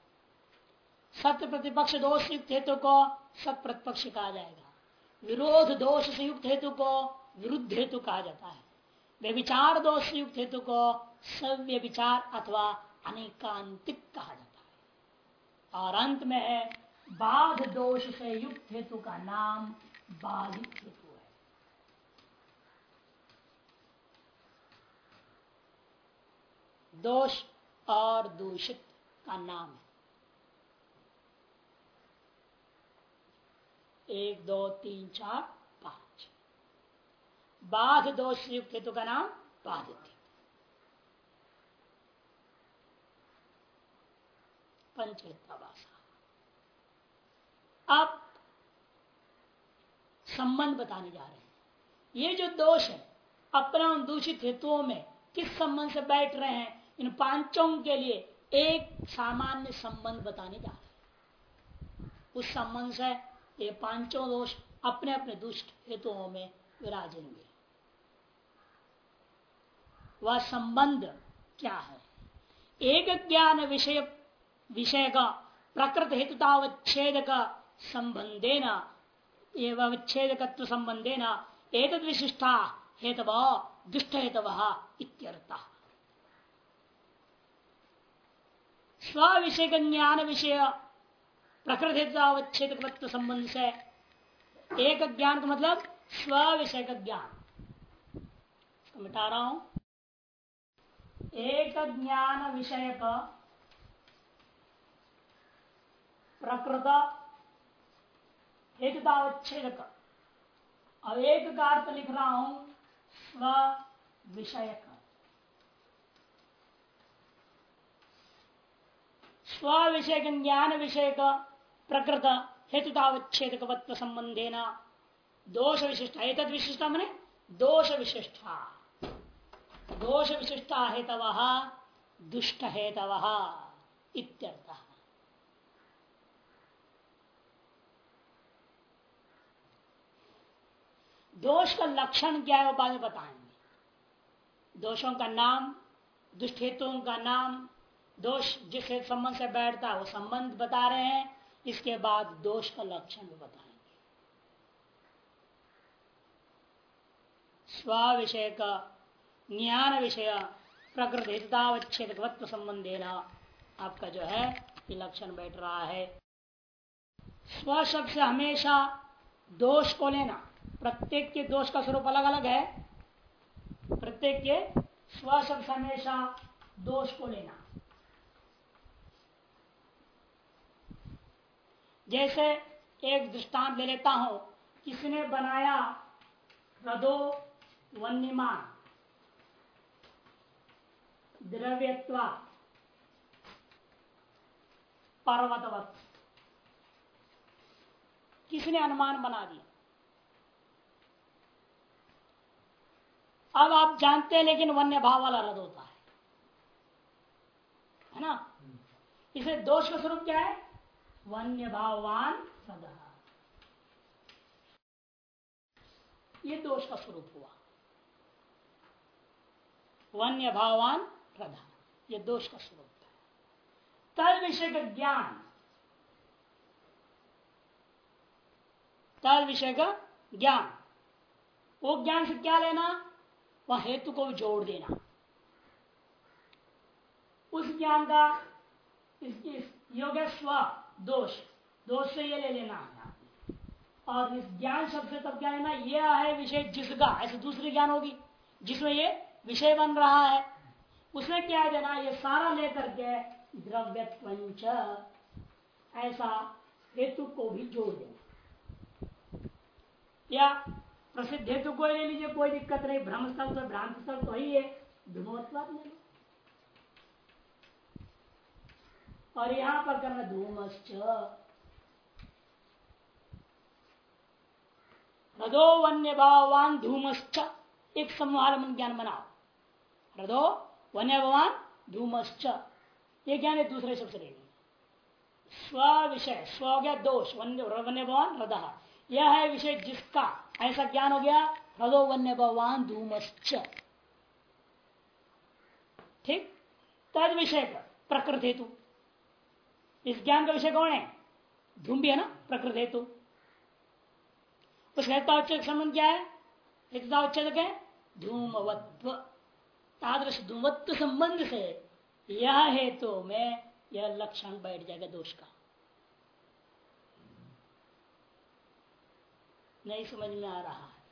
सत्य प्रतिपक्ष दोष युक्त हेतु को सत प्रतिपक्ष कहा जाएगा। विरोध दोष से युक्त हेतु को विरुद्ध हेतु कहा जाता है। व्यविचार दोष से युक्त हेतु को सव्य विचार अथवा अनेकांतिक कहा जाता है। और अंत में है, बाध दोष से युक्त हेतु का नाम बाधित हेतु है दोष और दूषित का नाम है। एक, दो, तीन, चार, पाँच। बाघ दोष युक्त हेतु का नाम बाधित पंचहितावासा अब संबंध बताने जा रहे हैं। ये जो दोष है, अपना दूषित हेतुओं में किस संबंध से बैठ रहे हैं? इन पाँचों के लिए एक सामान्य संबंध बताने जा रहे उस संबंध से ये पाँचों दोष अपने अपने दुष्ट हेतुओं में विराजेंगे। वह संबंध क्या है? एक ज्ञान विषय विषय का प्रकृत हेतुतावच्छेद का संबंधे न संबंधे न एक विशिष्टा हेतव, दुष्ट हेतव इत्यर्थ। स्व विषय का ज्ञान विषय प्रकृत हेतुतावच्छेदकत्व संबंध। से एक ज्ञान का मतलब स्व विषय का ज्ञान मिटा रहा हूँ। एक ज्ञान विषय का प्रकृत हेतुतावच्छेद अब एक का लिख रहा हूँ स्व विषय स्व विषय ज्ञान विषय का प्रकृत हेतुतावच्छेद संबंधे न दोष विशिष्ट एक विशिष्टा मैंने दोष विशिष्टा दोष विशिष्टा हेतव दुष्ट हेतव इत्यर्थ। दोष का लक्षण क्या है वो बाद में बताएँगे। दोषों का नाम दुष्ट हेतुओं का नाम दोष जिस संबंध से बैठता है, वो संबंध बता रहे हैं, इसके बाद दोष का लक्षण भी बताएँगे। स्व विषय का, ज्ञान विषय प्रकृतितावच्छेद संबंधे आपका जो है, ये लक्षण बैठ रहा है। स्व शब्द से हमेशा दोष को लेना, प्रत्येक के दोष का स्वरूप अलग अलग है। प्रत्येक के स्व शब्द हमेशा दोष को लेना। जैसे एक दृष्टांत ले लेता हूँ, किसने बनाया रदो वन्यमान द्रव्यत्व। पर्वतवत। किसने अनुमान बना दिया? अब आप जानते हैं, लेकिन वन्य भाव वाला रद होता है। है ना? इसे दोष का स्वरूप क्या है? वन्य भाववान सदा। ये दोष का स्वरूप हुआ। वन्य भाववान प्रधान। ये दोष का स्वरूप है तद विषय का ज्ञान। तल विषय का ज्ञान। वो ज्ञान से क्या लेना? वह हेतु को भी जोड़ देना। उस ज्ञान का इसकी योग स्व दोष दोष से ये ले लेना। है और इस ज्ञान शब्द से तब क्या लेना? यह है विषय जिसका, ऐसे दूसरी ज्ञान होगी, जिसमें ये विषय बन रहा है। उसमें क्या देना? ये सारा लेकर के द्रव्य पंच ऐसा हेतु को भी जोड़ देना। या प्रसिद्ध हेतु को ले लीजिए, कोई दिक्कत नहीं। भ्रम स्थल तो भ्रांत स्थल तो ही है। धूमत्वाद ले लो और यहाँ पर करना धूमश्च। रदो वन्य भावान धूमश्च। एक समूह मन ज्ञान बनाओ। रदो वन्य भगवान धूमश्च। ये ज्ञान है दूसरे शब्द लेंगे स्व विषय, स्व गया दोष, वन्य वन्य भगवान हृदय यह है विषय जिसका, ऐसा ज्ञान हो गया हृदो वन्य भगवान धूमश्च। ठीक? तद विषय प्रकृति हेतु। इस ज्ञान का विषय कौन है? धूम भी है ना प्रकृत हेतु। उस हेतुच्चक संबंध क्या है? हेतुतावच्छेदक है धूमवत्व। तादृश धूमत्व संबंध से यह हेतु में यह लक्षण बैठ जाएगा दोष का। नहीं समझ में आ रहा है।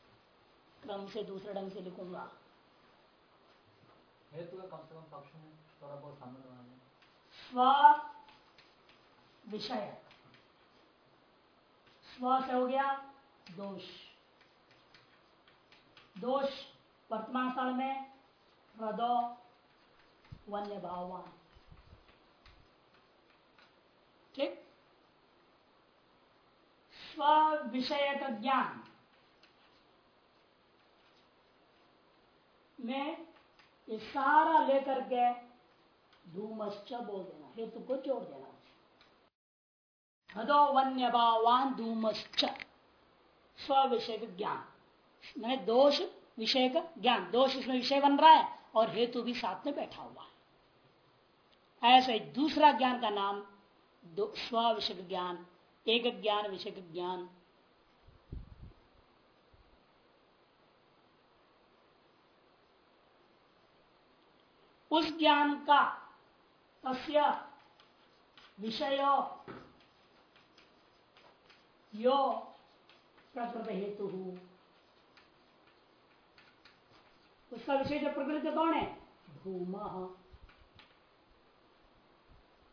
क्रम से दूसरे ढंग से लिखूँगा। हेतु का कम से कम पक्ष में थोड़ा बहुत स्व विषय। स्व से हो गया, दोष। दोष वर्तमान काल में हृदय वन्य भाववान। ठीक? स्व विषय का ज्ञान में ये सारा लेकर के धूमश्च बोल देना, हेतु को जोड़ देना। हदो वन्य भावान धूमश्च स्व विषय ज्ञान मैंने दोष विषय का ज्ञान, दोष इसमें विषय बन रहा है और हेतु भी साथ में बैठा हुआ है। ऐसे दूसरा ज्ञान का नाम स्व विषय ज्ञान एक ज्ञान विषय ज्ञान। उस ज्ञान का तस्य विषय यो प्रकृत हेतु उसका विषय जो प्रकृति कौन है? धूम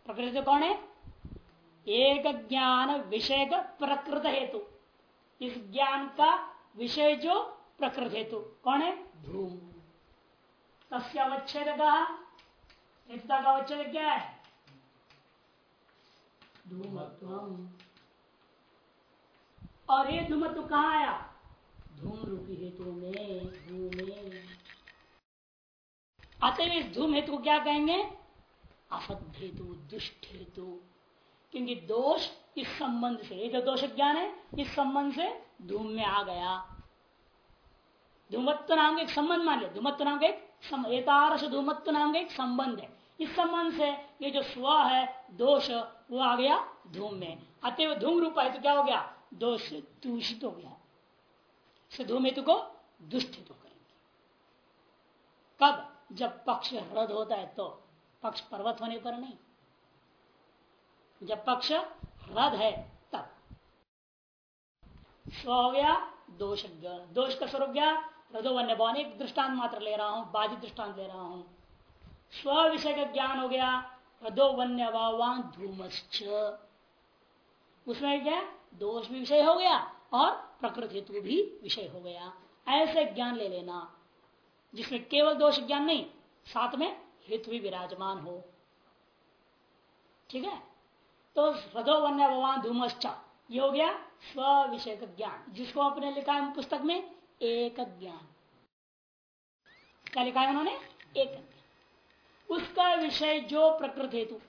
प्रकृति कौन है? एक ज्ञान विषय का प्रकृत हेतु इस ज्ञान का विषय जो प्रकृत हेतु कौन है? धूम तस्य अवच्छेद का? एकता का अवच्छेद क्या है? धूमत्व और ये धूमत्व कहा आया? धूम रूपी हेतु में, धूमे अतः इस धूम हेतु को क्या कहेंगे? असद हेतु दुष्ट हेतु क्योंकि दोष इस संबंध से, ये जो दोष ज्ञान है, इस संबंध से धूम में आ गया। धूमत्व नाम का एक संबंध मान लिया धूमत्व नाम का एक एतारस धूमत्व नाम का एक संबंध है। इस संबंध से ये जो स्व है, दोष, वो आ गया धूम में। अतएव धूम रूप है तो क्या हो गया? दोष से दूषित हो गया। से धूम हेतु को दुष्टित करेंगे कब? जब पक्ष रद्द होता है तो। पक्ष पर्वत होने पर नहीं। जब पक्ष रद्द है तब। स्व हो गया, दोष दोष का स्वरूप गया हृदय वन्य भवन एक दृष्टांत मात्र ले रहा हूँ बाधित दृष्टांत ले रहा हूँ। स्व विषय का ज्ञान हो गया रजो वन्य धूमश्च। उसमें क्या? दोष भी विषय हो गया और प्रकृति हेतु भी विषय हो गया। ऐसे ज्ञान ले लेना, जिसमें केवल दोष ज्ञान नहीं, साथ में हेतु भी विराजमान हो। ठीक है? तो रजो वन्य भगवान धूमश्च, ये हो गया स्व विषय का ज्ञान, जिसको आपने लिखा है पुस्तक में एक ज्ञान। क्या लिखा है उन्होंने? एक उसका विषय जो प्रकृत हेतु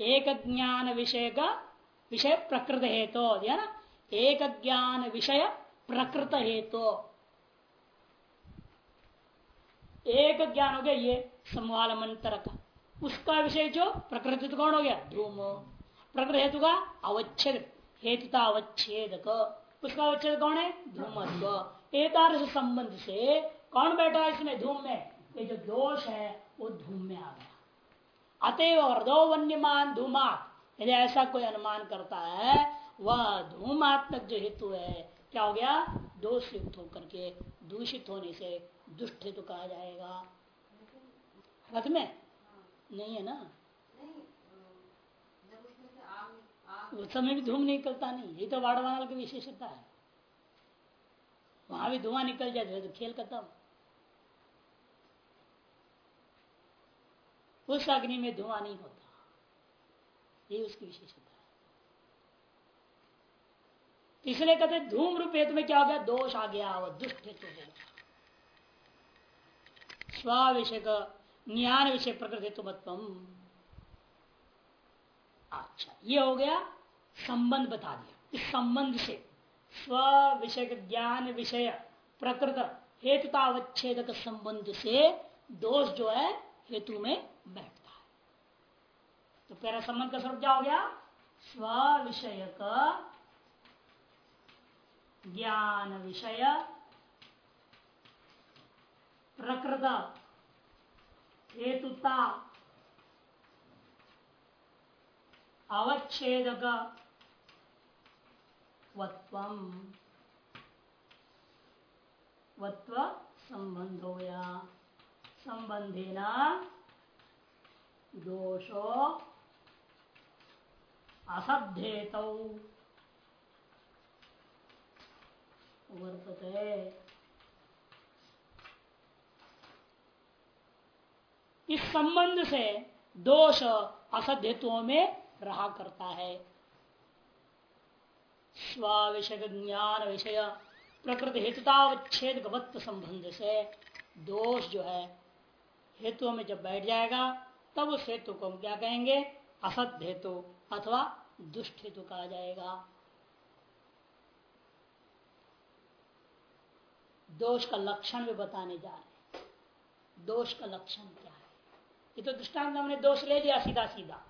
एक ज्ञान विषय का विषय प्रकृत हेतु, है ना? एक ज्ञान विषय प्रकृत हेतु। एक ज्ञान हो गया ये समवाल मंत्र का उसका विषय जो, प्रकृति कौन हो गया? धूम प्रकृत हेतु का अवच्छेद, हेतुता अवच्छेद उसका अवच्छेद कौन है? धूमत्व एक संबंध से कौन बैठा है इसमें? धूम में। ये जो दोष है, वो धूम में आ गया। अतएव हृदो वन्यमान धूमात यदि ऐसा कोई अनुमान करता है, वह धूमात्मक जो हेतु है, क्या हो गया? दोष युक्त होकर के, दूषित होने से दुष्ट हेतु कहा जाएगा। रथ में? नहीं है ना? उस समय भी धूम निकलता नहीं। ये तो वाड़वानल की विशेषता है। वहाँ भी धुआँ निकल जाए तो खेल खत्म। उस अग्नि में धुआँ नहीं होता। ये उसकी विशेषता है। इसलिए कहते धूम रूप हेतु में क्या हो गया? दोष आ गया, वह दुष्ट हेतु हो गया। स्विषय ज्ञान विषय प्रकृति हेतु अच्छा ये हो गया संबंध बता दिया। इस संबंध से स्व विषय ज्ञान विषय, प्रकृत हेतुतावच्छेद संबंध से दोष जो है, हेतु में बैठता तो पहला संबंध का स्वरूप क्या हो गया? स्व विषय ज्ञान विषय प्रकृत हेतुता अवच्छेदक वत्व संबंध हो गया संबंधेना दोषो असभ्येत वर्तते। इस संबंध से दोष असध्यत्वों में रहा करता है। स्व विषय ज्ञान विषय प्रकृति हेतुतावच्छेद संबंध से दोष जो है हेतु में जब बैठ जाएगा, तब उस हेतु को हम क्या कहेंगे? असत हेतु अथवा दुष्ट हेतु कहा जाएगा। दोष का लक्षण भी बताने जा रहे दोष का लक्षण क्या है? ये तो दृष्टांत हमने दोष ले लिया सीधा सीधा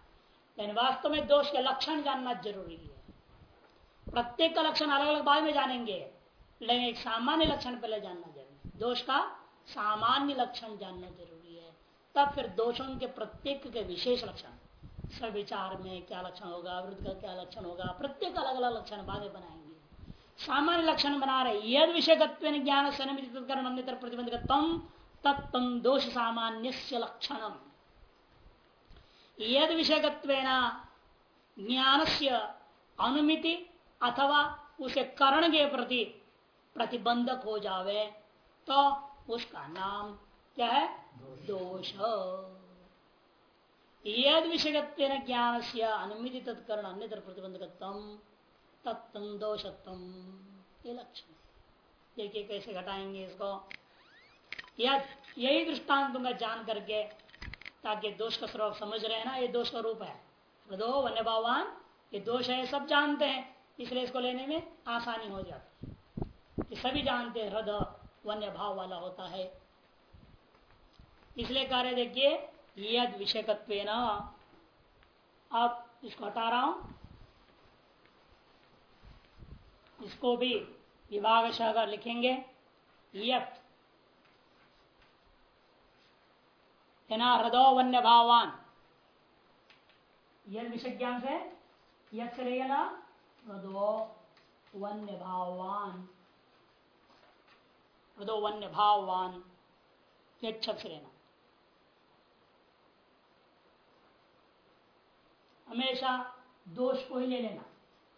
लेकिन वास्तव में दोष के लक्षण जानना ज़रूरी है। प्रत्येक का लक्षण अलग अलग बाद में जानेंगे, लेकिन एक सामान्य लक्षण पहले जानना ज़रूरी दोष का सामान्य लक्षण जानना ज़रूरी है। तब फिर दोषों के प्रत्येक के विशेष लक्षण। सब विचार में क्या लक्षण होगा वृद्ध का क्या लक्षण होगा, प्रत्येक अलग अलग लक्षण में बनाएँगे। सामान्य लक्षण बना रहे, यद विषय ज्ञान अन्य प्रतिबंध तत्व दोष सामान्य लक्षणम। यद विषय ज्ञान से अनुमिति अथवा उसे करण के प्रति प्रतिबंधक हो जावे तो उसका नाम क्या है? दोष। यद ज्ञान से अनुमिति तत्करण अन्य प्रतिबंधक तत्व दोषत्म ये लक्षण देखिए कैसे घटाएँगे इसको। यद यही दृष्टांत दूँगा जान करके, ताकि दोष का स्वरूप समझ रहे हैं ना, ये दोष का रूप है। हृदो वन्य भावान ये दोष है सब जानते हैं, इसलिए इसको लेने में आसानी हो जाती है। ये सभी जानते हैं हृदय वन्य भाव वाला होता है। इसलिए कार्य देखिए यद विषयकत्व अब इसको हटा रहा हूँ, इसको भी विभाग अगर लिखेंगे यत। हृदो वन्य भावान यद विषय ज्ञान से यद से रहेगा ना हृदो वन्य भावान हृदो वन्य भाववान छत से लेना। हमेशा दोष को ही ले लेना,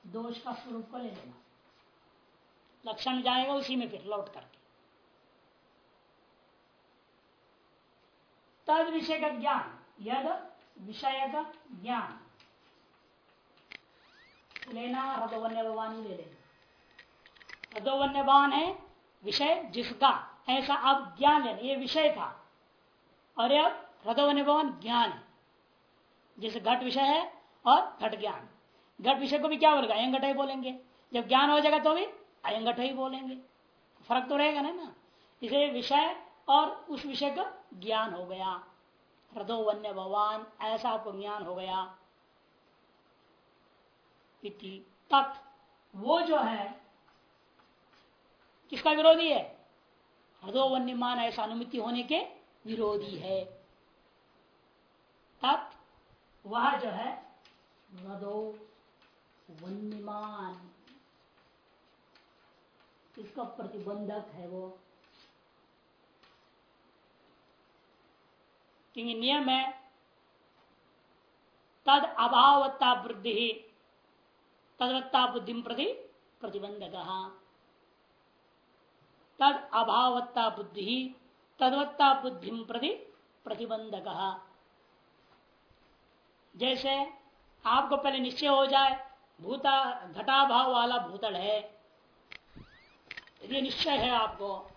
दोष का स्वरूप को ले लेना। लक्षण जाएगा उसी में फिर लौट करके। तद विषय का ज्ञान, यद विषय का ज्ञान। लेना हृदवन्य भगवान ले लेना। हृदवन्य भगवान है विषय जिसका, ऐसा अब ज्ञान लेना, ये विषय था। और अब हृदवन्य भगवान ज्ञान जैसे घट विषय है और घट ज्ञान। घट विषय को भी क्या बोलेगा? अयंगट ही बोलेंगे। जब ज्ञान हो जाएगा तो भी अयंगठ ही बोलेंगे। फ़र्क तो रहेगा ना ना? इसे विषय और उस विषय का ज्ञान हो गया। हृदो वन्य भगवान, ऐसा आपको ज्ञान हो गया। इति। तत्। वो जो है, किसका विरोधी है? हृदो वन्यमान ऐसा अनुमिति होने के विरोधी है। तत्। वह जो है हृदो वन्यमान। इसका प्रतिबंधक है वो? क्योंकि नियम है, तद अभावत्ता वृद्धि, तदवत्ता बुद्धि प्रति प्रतिबंधक। तद अभावत्ता बुद्धि, तदवत्ता बुद्धि प्रति प्रतिबंधक। जैसे आपको पहले निश्चय हो जाए, भूता घटा भाव वाला भूतल है। यदि निश्चय है आपको।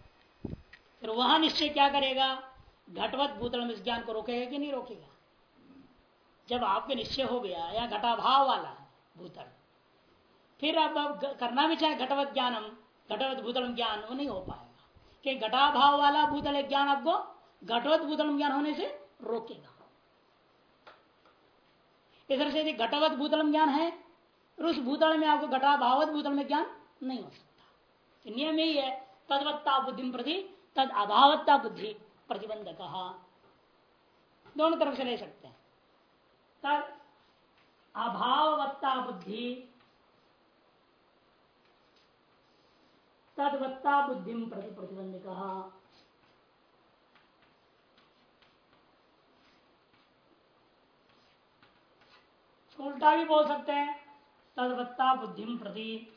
फिर वहाँ निश्चय क्या करेगा? घटवत भूतल में इस ज्ञान को रोकेगा कि नहीं रोकेगा? जब आपके निश्चय हो गया, या घटाभाव वाला भूतल। फिर अब करना भी चाहे घटवत ज्ञानम, घटवत भूतल ज्ञान वो नहीं हो पाएगा। कि घटाभाव वाला भूतल ज्ञान आपको, घटवत भूतल ज्ञान होने से रोकेगा। इधर से यदि घटवत भूतल ज्ञान है उस भूतल में आपको घटाभावत भूतल में ज्ञान नहीं हो सकता। नियम यही है, तदवत्ता बुद्धि प्रति तद अभावत्ता बुद्धि प्रतिबंध कहा दोनों तरफ़ से ले सकते हैं। तब अभावत्ता बुद्धि, तदवत्ता बुद्धि प्रति प्रतिबंध कहा उल्टा भी बोल सकते हैं। तदवत्ता बुद्धि प्रति।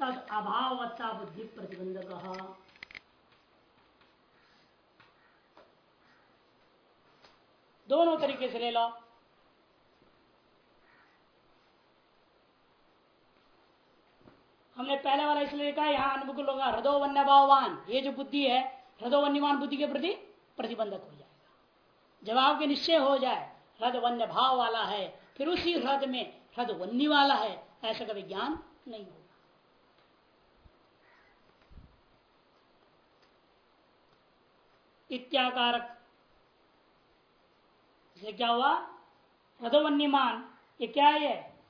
तद अभावत्ता बुद्धि प्रतिबंधक। दोनों तरीके से ले लो। हमने पहले वाला इसलिए कहा, यहाँ अनुकूल होगा हृदय वन्य भाववान ये जो बुद्धि है हृदय वन्यवान बुद्धि के प्रति प्रतिबंधक हो जाएगा। जब आपके निश्चय हो जाए, हृदय वन्य भाव वाला है, फिर उसी हृदय में हृदय वन्य वाला है, ऐसा कभी ज्ञान नहीं होगा। इत्याकारक। इसे क्या हुआ? हृदयवन्यमान ये क्या है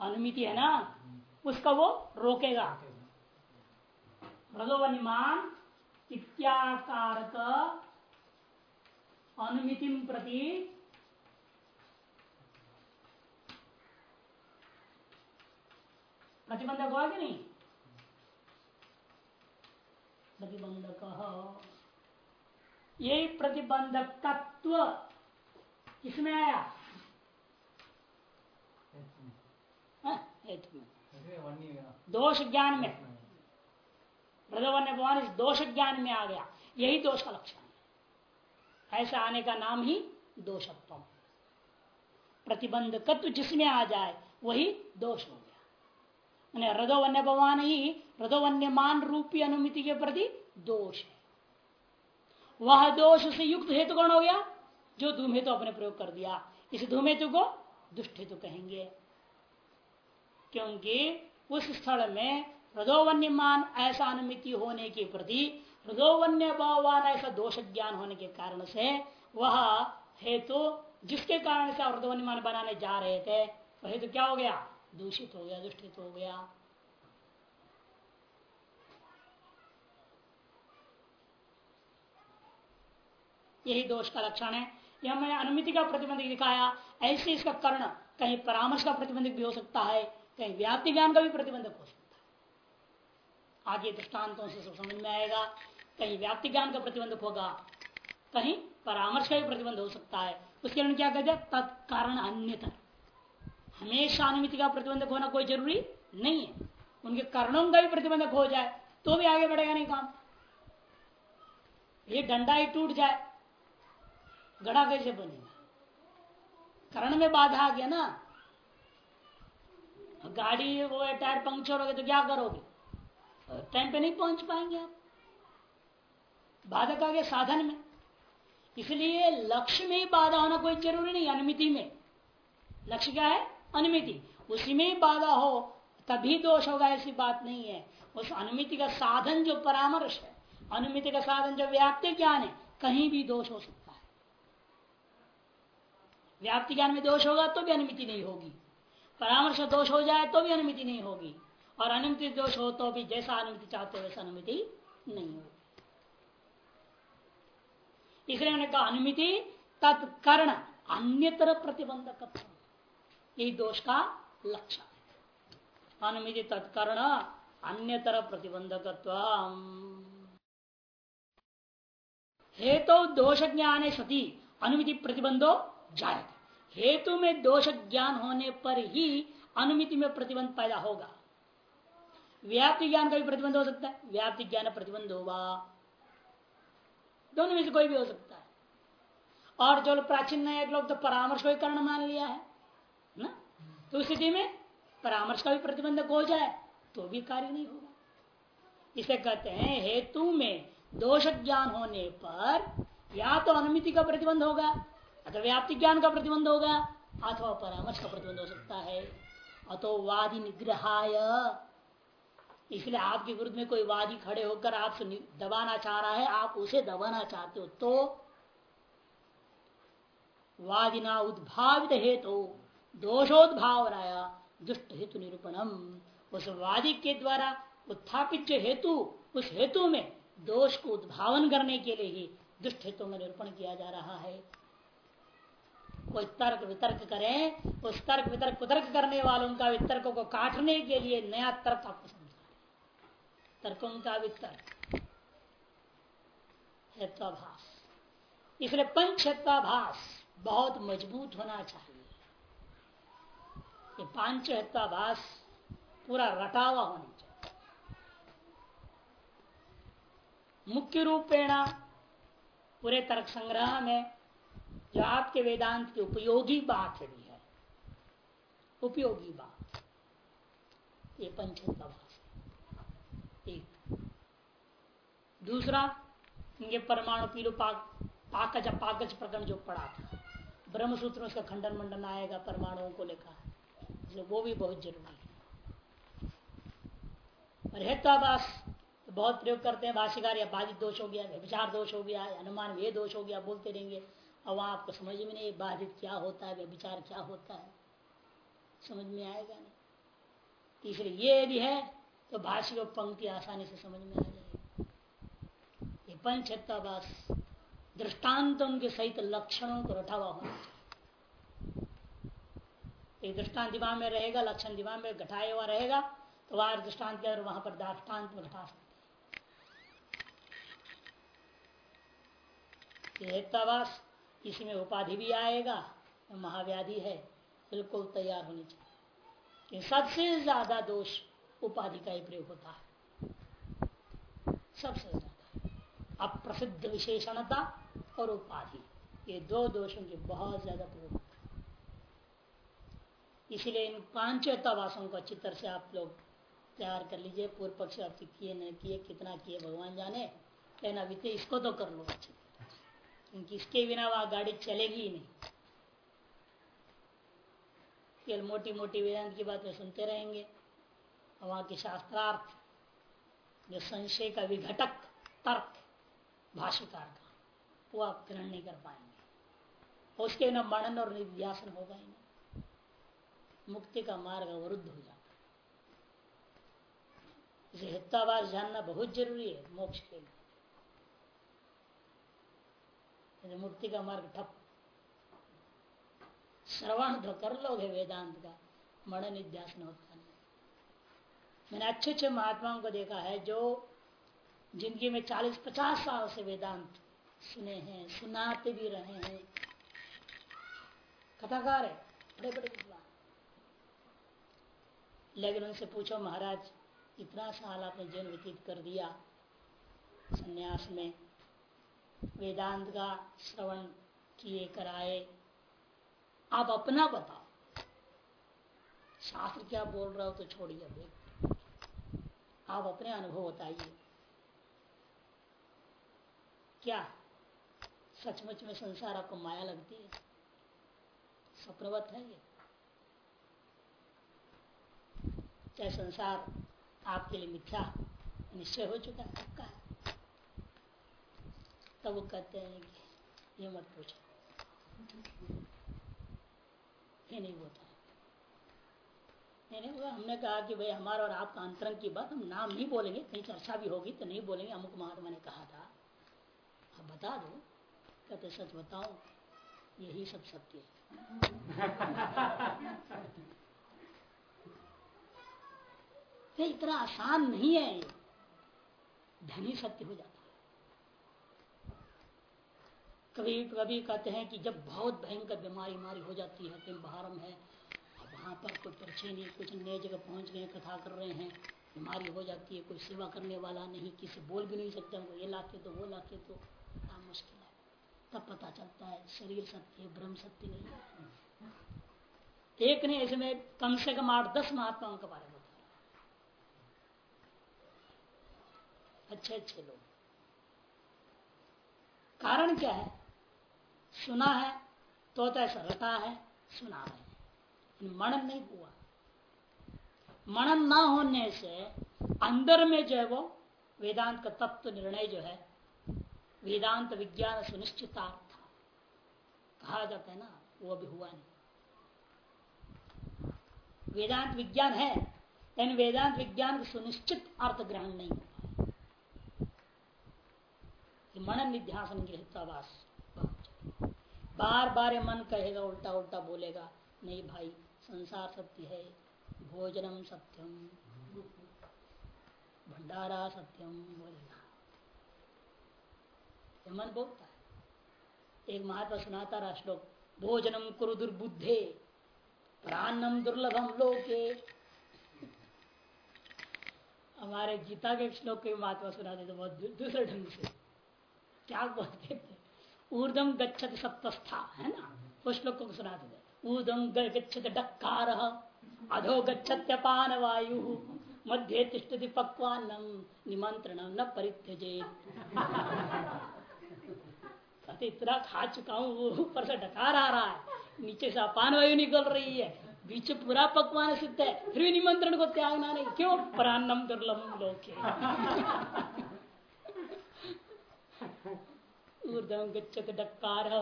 अनुमिति है ना? उसका वो रोकेगा। हृदयवन्यमान इत्याकारक अनुमिति प्रति प्रतिबंधक हुआ कि नहीं? प्रतिबंधक। यही प्रतिबंधक तत्व किसमें आया? हाँ, दोष ज्ञान में। ब्रदवन्य भगवान इस दोष ज्ञान में आ गया। यही दोष का लक्षण ऐसा आने का नाम ही दोषत्व प्रतिबंधकत्व जिसमें आ जाए, वही दोष हो गया। रधोवन्य भगवान ही रधोवन्यमान रूपी अनुमिति के प्रति दोष है। वह दोष से युक्त हेतु कौन हो गया? जो धूम हेतु अपने प्रयोग कर दिया। इस धूम हेतु को दुष्ट हेतु कहेंगे। क्योंकि उस स्थल में हृदोवन्यमान ऐसा अनुमिति होने के प्रति हृदोवन्य भावान ऐसा दोष ज्ञान होने के कारण से वह हेतु, जिसके कारण से हृदोवन्यमान बनाने जा रहे थे, वह हेतु क्या हो गया? दूषित हो गया दुष्टित हो गया। यही दोष का लक्षण है। यह मैंने अनुमिति का प्रतिबंध दिखाया। ऐसे इसका कर्ण कहीं परामर्श का प्रतिबंधक भी हो सकता है, कहीं व्याप्ति ज्ञान का भी प्रतिबंधक हो सकता है। आगे दृष्टांतों से सब समझ में आएगा। कहीं व्याप्ति ज्ञान का प्रतिबंधक होगा कहीं परामर्श का भी प्रतिबंध हो सकता है। उसके लिए क्या कहते हैं? तत्कारण अन्यतर हमेशा अनुमिति का प्रतिबंधक होना कोई ज़रूरी नहीं है। उनके कारणों का भी प्रतिबंधक हो जाए तो भी आगे बढ़ेगा नहीं काम। ये डंडा ही टूट जाए, गड़ा कैसे बनेगा? करण में बाधा आ गया ना। गाड़ी, वो टायर पंक्चर हो गए तो क्या करोगे? टाइम पे नहीं पहुँच पाएँगे आप। बाधक आ गया साधन में। इसलिए लक्ष्य में ही बाधा होना कोई ज़रूरी नहीं, अनुमिति में। लक्ष्य क्या है? अनुमिति। उसी में ही बाधा हो, तभी दोष होगा, ऐसी बात नहीं है। उस अनुमिति का साधन जो परामर्श है, अनुमिति का साधन जो व्याप्ति ज्ञान है, कहीं भी दोष हो सकता है। व्याप्ति ज्ञान में दोष होगा तो भी अनुमिति नहीं होगी। परामर्श दोष हो जाए तो भी अनुमति नहीं होगी। और अनुमति दोष हो तो भी जैसा अनुमति चाहते हो, वैसा अनुमति नहीं होगी। इसलिए उन्होंने कहा, अनुमिति, तत्कर्ण, अन्यतर प्रतिबंधक यही दोष का लक्षण अनुमति, तत्कर्ण, अन्यतर प्रतिबंधक हेतु तो दोष ज्ञान सती अनुमति प्रतिबंधो जाए हेतु में दोष ज्ञान होने पर ही अनुमिति में प्रतिबंध पैदा होगा। व्याप्ति ज्ञान का भी प्रतिबंध हो सकता है। व्याप्ति ज्ञान प्रतिबंध होगा। दोनों में से कोई भी हो सकता है। और जो प्राचीन नए लोग तो परामर्श को कारण मान लिया है, ना? तो स्थिति में परामर्श का भी प्रतिबंधक हो जाए तो भी कार्य नहीं होगा। इसे कहते हैं, हेतु में दोष ज्ञान होने पर या तो अनुमिति का प्रतिबंध होगा अगर व्याप्ति ज्ञान का प्रतिबंध होगा, अथवा परामर्श का प्रतिबंध हो सकता है। अतो वादी निग्रहाय। इसलिए आपके विरुद्ध में कोई वादी खड़े होकर आपसे दबाना चाह रहा है, आप उसे दबाना चाहते हो तो वादिना उद्भावित हेतु दोषोद्भाव राया दुष्ट हेतु निरूपणम। उस वादी के द्वारा उत्थापित जो हेतु, उस हेतु में दोष को उद्भावन करने के लिए ही दुष्ट हेतु में निरूपण किया जा रहा है। कोई तर्क वितर्क करें, उस तर्क वितर्क कुतर्क करने वालों का वितर्क को काटने के लिए नया तर्क आपको तर्कों का वितर्क हेत्वाभास। इसलिए पंच हेत्वाभास बहुत मज़बूत होना चाहिए। ये पाँच हेत्वाभास पूरा रटावा होना चाहिए। मुख्य रूपेण पूरे तर्क संग्रह में जो आपके वेदांत की उपयोगी बात है उपयोगी बात। ये पंचत्व भाषा एक दूसरा, ये परमाणु पीलू पाक पाकज पाकज प्रकरण जो पढ़ा था। ब्रह्म सूत्र में उसका खंडन मंडन आएगा, परमाणुओं को लेकर इसलिए वो भी बहुत ज़रूरी है। और हेत्वाभास बहुत प्रयोग करते हैं भाष्यकार, या बाधित दोष हो गया विचार दोष हो गया, अनुमान वे दोष हो गया, बोलते रहेंगे। और वहाँ आपको समझ में नहीं, बाधित क्या होता है विचार क्या होता है? समझ में आएगा नहीं। तीसरे, ये यदि है तो भाष्य को पंक्ति आसानी से समझ में आ जाएगी। ये पंचत्वाभास दृष्टांतों के सहित लक्षणों को रटा हुआ होना। चाहिए दृष्टांत दिमाग में रहेगा, लक्षण दिमाग में घटाया हुआ रहेगा तो वहाँ दृष्टांत के वहाँ पर दृष्टांत में घटा सकते एकतावास इसमें उपाधि भी आएगा तो महाव्याधि है, बिल्कुल तैयार होनी चाहिए। सबसे ज़्यादा दोष उपाधि का ही प्रयोग होता है। सबसे ज़्यादा। अप्रसिद्ध विशेषणता और उपाधि। ये दो दोषों के बहुत ज़्यादा है। इसीलिए इन पांचतावासों को अच्छी तरह से आप लोग तैयार कर लीजिए। पूर्व पक्ष आप किए, न किए, कितना किए, भगवान जाने। लेकिन अभी तो इसको तो कर लो अच्छी क्योंकि इसके बिना वहाँ गाड़ी चलेगी ही नहीं। केवल मोटी मोटी वेदांत की बातें सुनते रहेंगे। वहाँ के शास्त्रार्थ, जो संशय का विघटक, तर्क भाष्यकार का। वो आप ग्रहण नहीं कर पाएँगे। उसके बिना मनन और निध्यासन होगा ही नहीं। मुक्ति का मार्ग अवरुद्ध हो जाता इसे हितावास जानना बहुत ज़रूरी है, मोक्ष के लिए। मुक्ति का मार्ग ठप। श्रवण तो कर लोगे वेदांत का, मरण निध्यासन होता नहीं। मैंने अच्छे अच्छे महात्माओं को देखा है जो ज़िंदगी में 40-50 साल से वेदांत सुने हैं, सुनाते भी रहे हैं। कथाकार है बड़े बड़े विद्वान। लेकिन उनसे पूछो, महाराज, इतना साल आपने जीवन व्यतीत कर दिया संन्यास में। वेदांत का श्रवण किए, कराए। आप अपना बताओ। शास्त्र क्या बोल रहा हो तो छोड़िए आप अपने अनुभव बताइए। क्या? सचमुच में संसार आपको माया लगती है? स्वप्नवत है ये। चाहे संसार आपके लिए मिथ्या, निश्चय हो चुका है पक्का है। तब वो कहते हैं कि ये मत पूछो। ये नहीं होता नहीं नहीं हमने कहा कि भाई हमारा और आपका अंतरंग की बात, हम नाम नहीं बोलेंगे, कहीं चर्चा भी होगी तो नहीं बोलेंगे, अमुक महात्मा ने कहा था। बता दो, कहते, सच बताओ, यही सब सत्य है। इतना आसान नहीं है ये। धनी सत्य हो जाता है। कभी कभी कहते हैं कि जब बहुत भयंकर बीमारी मारी हो जाती है कहीं बाहर है, और वहाँ पर कोई परिचय नहीं, कुछ नए जगह पहुँच गए, कथा कर रहे हैं, बीमारी हो जाती है, कोई सेवा करने वाला नहीं, किसी बोल भी नहीं सकते, हमको ये लाके तो वो लाके तो बड़ा मुश्किल है। तब पता चलता है, शरीर सत्य, ब्रह्म सत्य नहीं है। एक ने इसमें कम से कम आठ, दस महात्माओं के बारे में अच्छे अच्छे लोग। कारण क्या है? सुना है तो ऐसा रटा है, सुना है। मनन नहीं हुआ। मनन ना होने से अंदर में जो है वो वेदांत का तत्व निर्णय जो है वेदांत विज्ञान सुनिश्चितार्थ। कहा जाता है ना, वो अभी हुआ नहीं। वेदांत विज्ञान है, लेकिन वेदांत विज्ञान सुनिश्चित अर्थ ग्रहण नहीं हुआ मनन निध्यासन गृहतावास बार बार मन कहेगा उल्टा उल्टा बोलेगा, नहीं भाई, संसार सत्य है, भोजनम सत्यम, भंडारा सत्यम, बोलेगा। मन बोलता है एक महात्मा सुनाता रहा श्लोक भोजनम कुरु दुर्बुद्धे प्राणम दुर्लभम लोके। हमारे गीता के श्लोक के महात्मा सुनाते थे बहुत दूसरे ढंग से क्या बोलते थे ऊर्दम गच्छत सप्तस्था, है ना? उस श्लोक को सुना दे ऊर्दम गच्छत डक्कार, अधो गच्छत्यपान वायु मध्य तिष्ठति पक्वान्नम निमंत्रण न परित्यजे इतना खा चुका हूँ ऊपर से डकार आ रहा है। नीचे से अपान वायु निकल रही है। बीच पूरा पकवान सिद्ध है। फिर भी निमंत्रण को त्यागना नहीं। क्यों? प्राणम दुर्लभ लोग डकार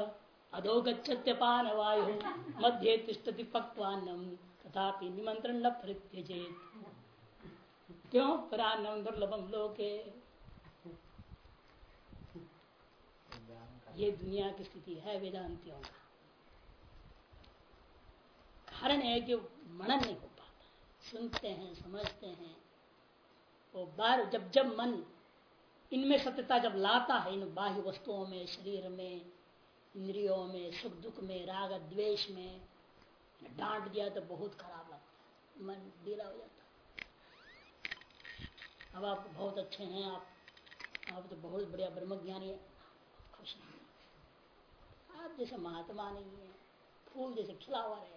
अधो गच्छत्य पान वायु, मध्य तिष्ठति पक्वानम तथापि निमंत्रण न प्रत्यजेत। क्यों? प्राणम दुर्लभम लोके। ये दुनिया की स्थिति है वेदांतियों का कारण है कि मनन नहीं हो पाता सुनते हैं, समझते हैं। वो बार जब जब मन इनमें सत्यता जब लाता है, इन बाह्य वस्तुओं में, शरीर में, इंद्रियों में, सुख दुख में, राग, द्वेष में, डांट दिया तो बहुत खराब लगता है। मन ढीला हो जाता अब आप बहुत अच्छे हैं, आप आप तो बहुत बढ़िया ब्रह्मज्ञानी है। खुश नहीं आप जैसे महात्मा नहीं है, फूल जैसे खिला हुआ रहेगा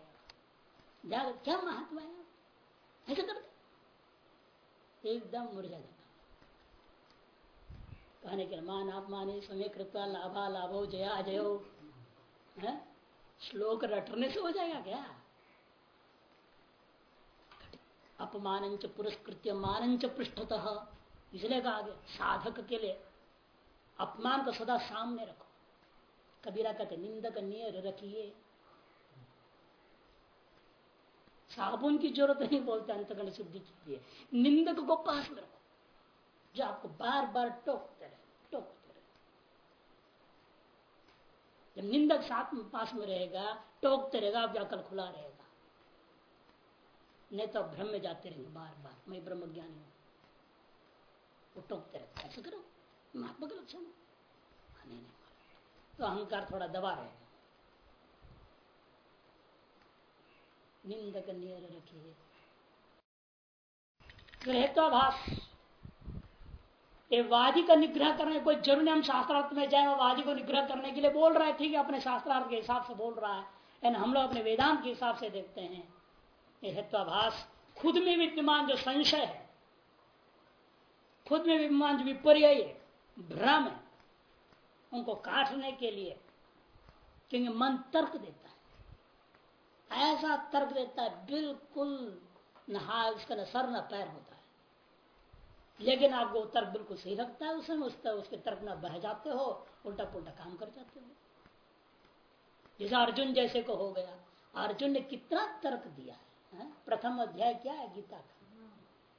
जाकर क्या महात्मा है ऐसा करते एकदम मुरझा जाता कहने के मान आप माने, समय कृपा लाभा लाभो, जया जयो। श्लोक रटने से हो जाएगा क्या? अपमान च पुरस्कृत्य मान पृष्ठतः। इसलिए कहा गया, साधक के लिए अपमान को सदा सामने रखो। कबीरा कहते निंदक नियर रखिए। साबुन की ज़रूरत नहीं बोलते अंतगण शुद्धि के लिए। निंदक को पास में रखो जो आपको बार बार टोकते रहे टोकते रहे। जब निंदक साथ में पास में रहेगा टोकते रहेगा आप अकल खुला रहेगा। नहीं तो भ्रम में जाते रहेंगे बार बार मैं ब्रह्म ज्ञानी हूँ। वो टोकते रहते ऐसा करो। महात्मा का लक्षण हाँ, नहीं नहीं। तो अहंकार थोड़ा दबा रहेगा निंदक नियर रखिए। ग्रहित्वाभास ये वादी का निग्रह करने कोई ज़रूर हम शास्त्रार्थ में जाए वादी को निग्रह करने के लिए बोल रहा है। ठीक है, अपने शास्त्रार्थ के हिसाब से बोल रहा है। लेकिन हम लोग अपने वेदांत के हिसाब से देखते हैं। ये हेत्वाभास खुद में विद्यमान जो संशय है, खुद में विद्यमान जो विपर्य भ्रम है। उनको काटने के लिए, क्योंकि मन तर्क देता है। ऐसा तर्क देता है, बिल्कुल नहा उसका न सर न पैर होता है। लेकिन आपको तर्क बिल्कुल सही रखता है, उसमें उसका उसके तर्क न बह जाते हो उल्टा पुल्टा काम कर जाते हो। जैसे अर्जुन जैसे को हो गया, अर्जुन ने कितना तर्क दिया है? प्रथम अध्याय क्या है? गीता का।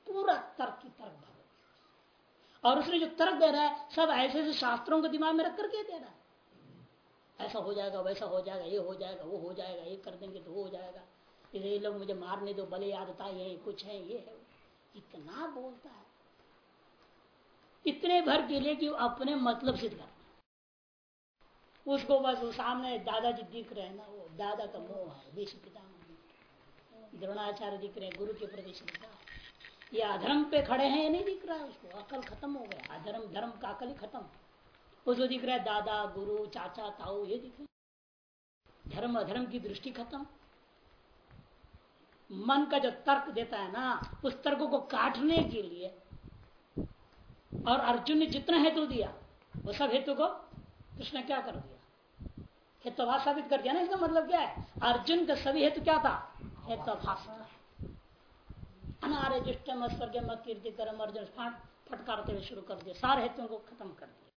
पूरा तर्क तर्क और उसने जो तर्क दे रहा है, सब ऐसे ऐसे शास्त्रों को दिमाग में रख करके दे रहा है। ऐसा हो जाएगा, वैसा हो जाएगा, ये हो जाएगा, वो हो जाएगा, ये कर देंगे तो हो जाएगा। ये लोग मुझे मारने दो बले यादता ये कुछ है, ये है। इतना बोलता है। इतने भर के लिए कि अपने मतलब सिद्ध करना उसको बस वो सामने दादाजी दिख रहे हैं ना, वो दादा का मोह है, विश्व पिता। द्रोणाचार्य दिख रहे हैं, गुरु के प्रति श्रद्धा ये अधर्म पे खड़े हैं, ये नहीं दिख रहा है उसको। अकल खत्म हो गया। अधर्म धर्म का अकल ही खत्म। उसको दिख रहा है दादा, गुरु, चाचा, ताऊ, ये दिख रहे धर्म, अधर्म की दृष्टि खत्म। मन का जो तर्क देता है ना, उस तर्क को काटने के लिए और अर्जुन ने जितना हेतु दिया, वो सब हेतु को कृष्ण क्या कर दिया? हेतुभाष साबित कर दिया ना इसका मतलब क्या है? अर्जुन का सभी हेतु क्या था? हेतुभाष अनार्य स्वर्ग कीर्ति कर्म अर्जुन फटकारते हुए शुरू कर दिया। सारे हेतुओं को खत्म कर दिया।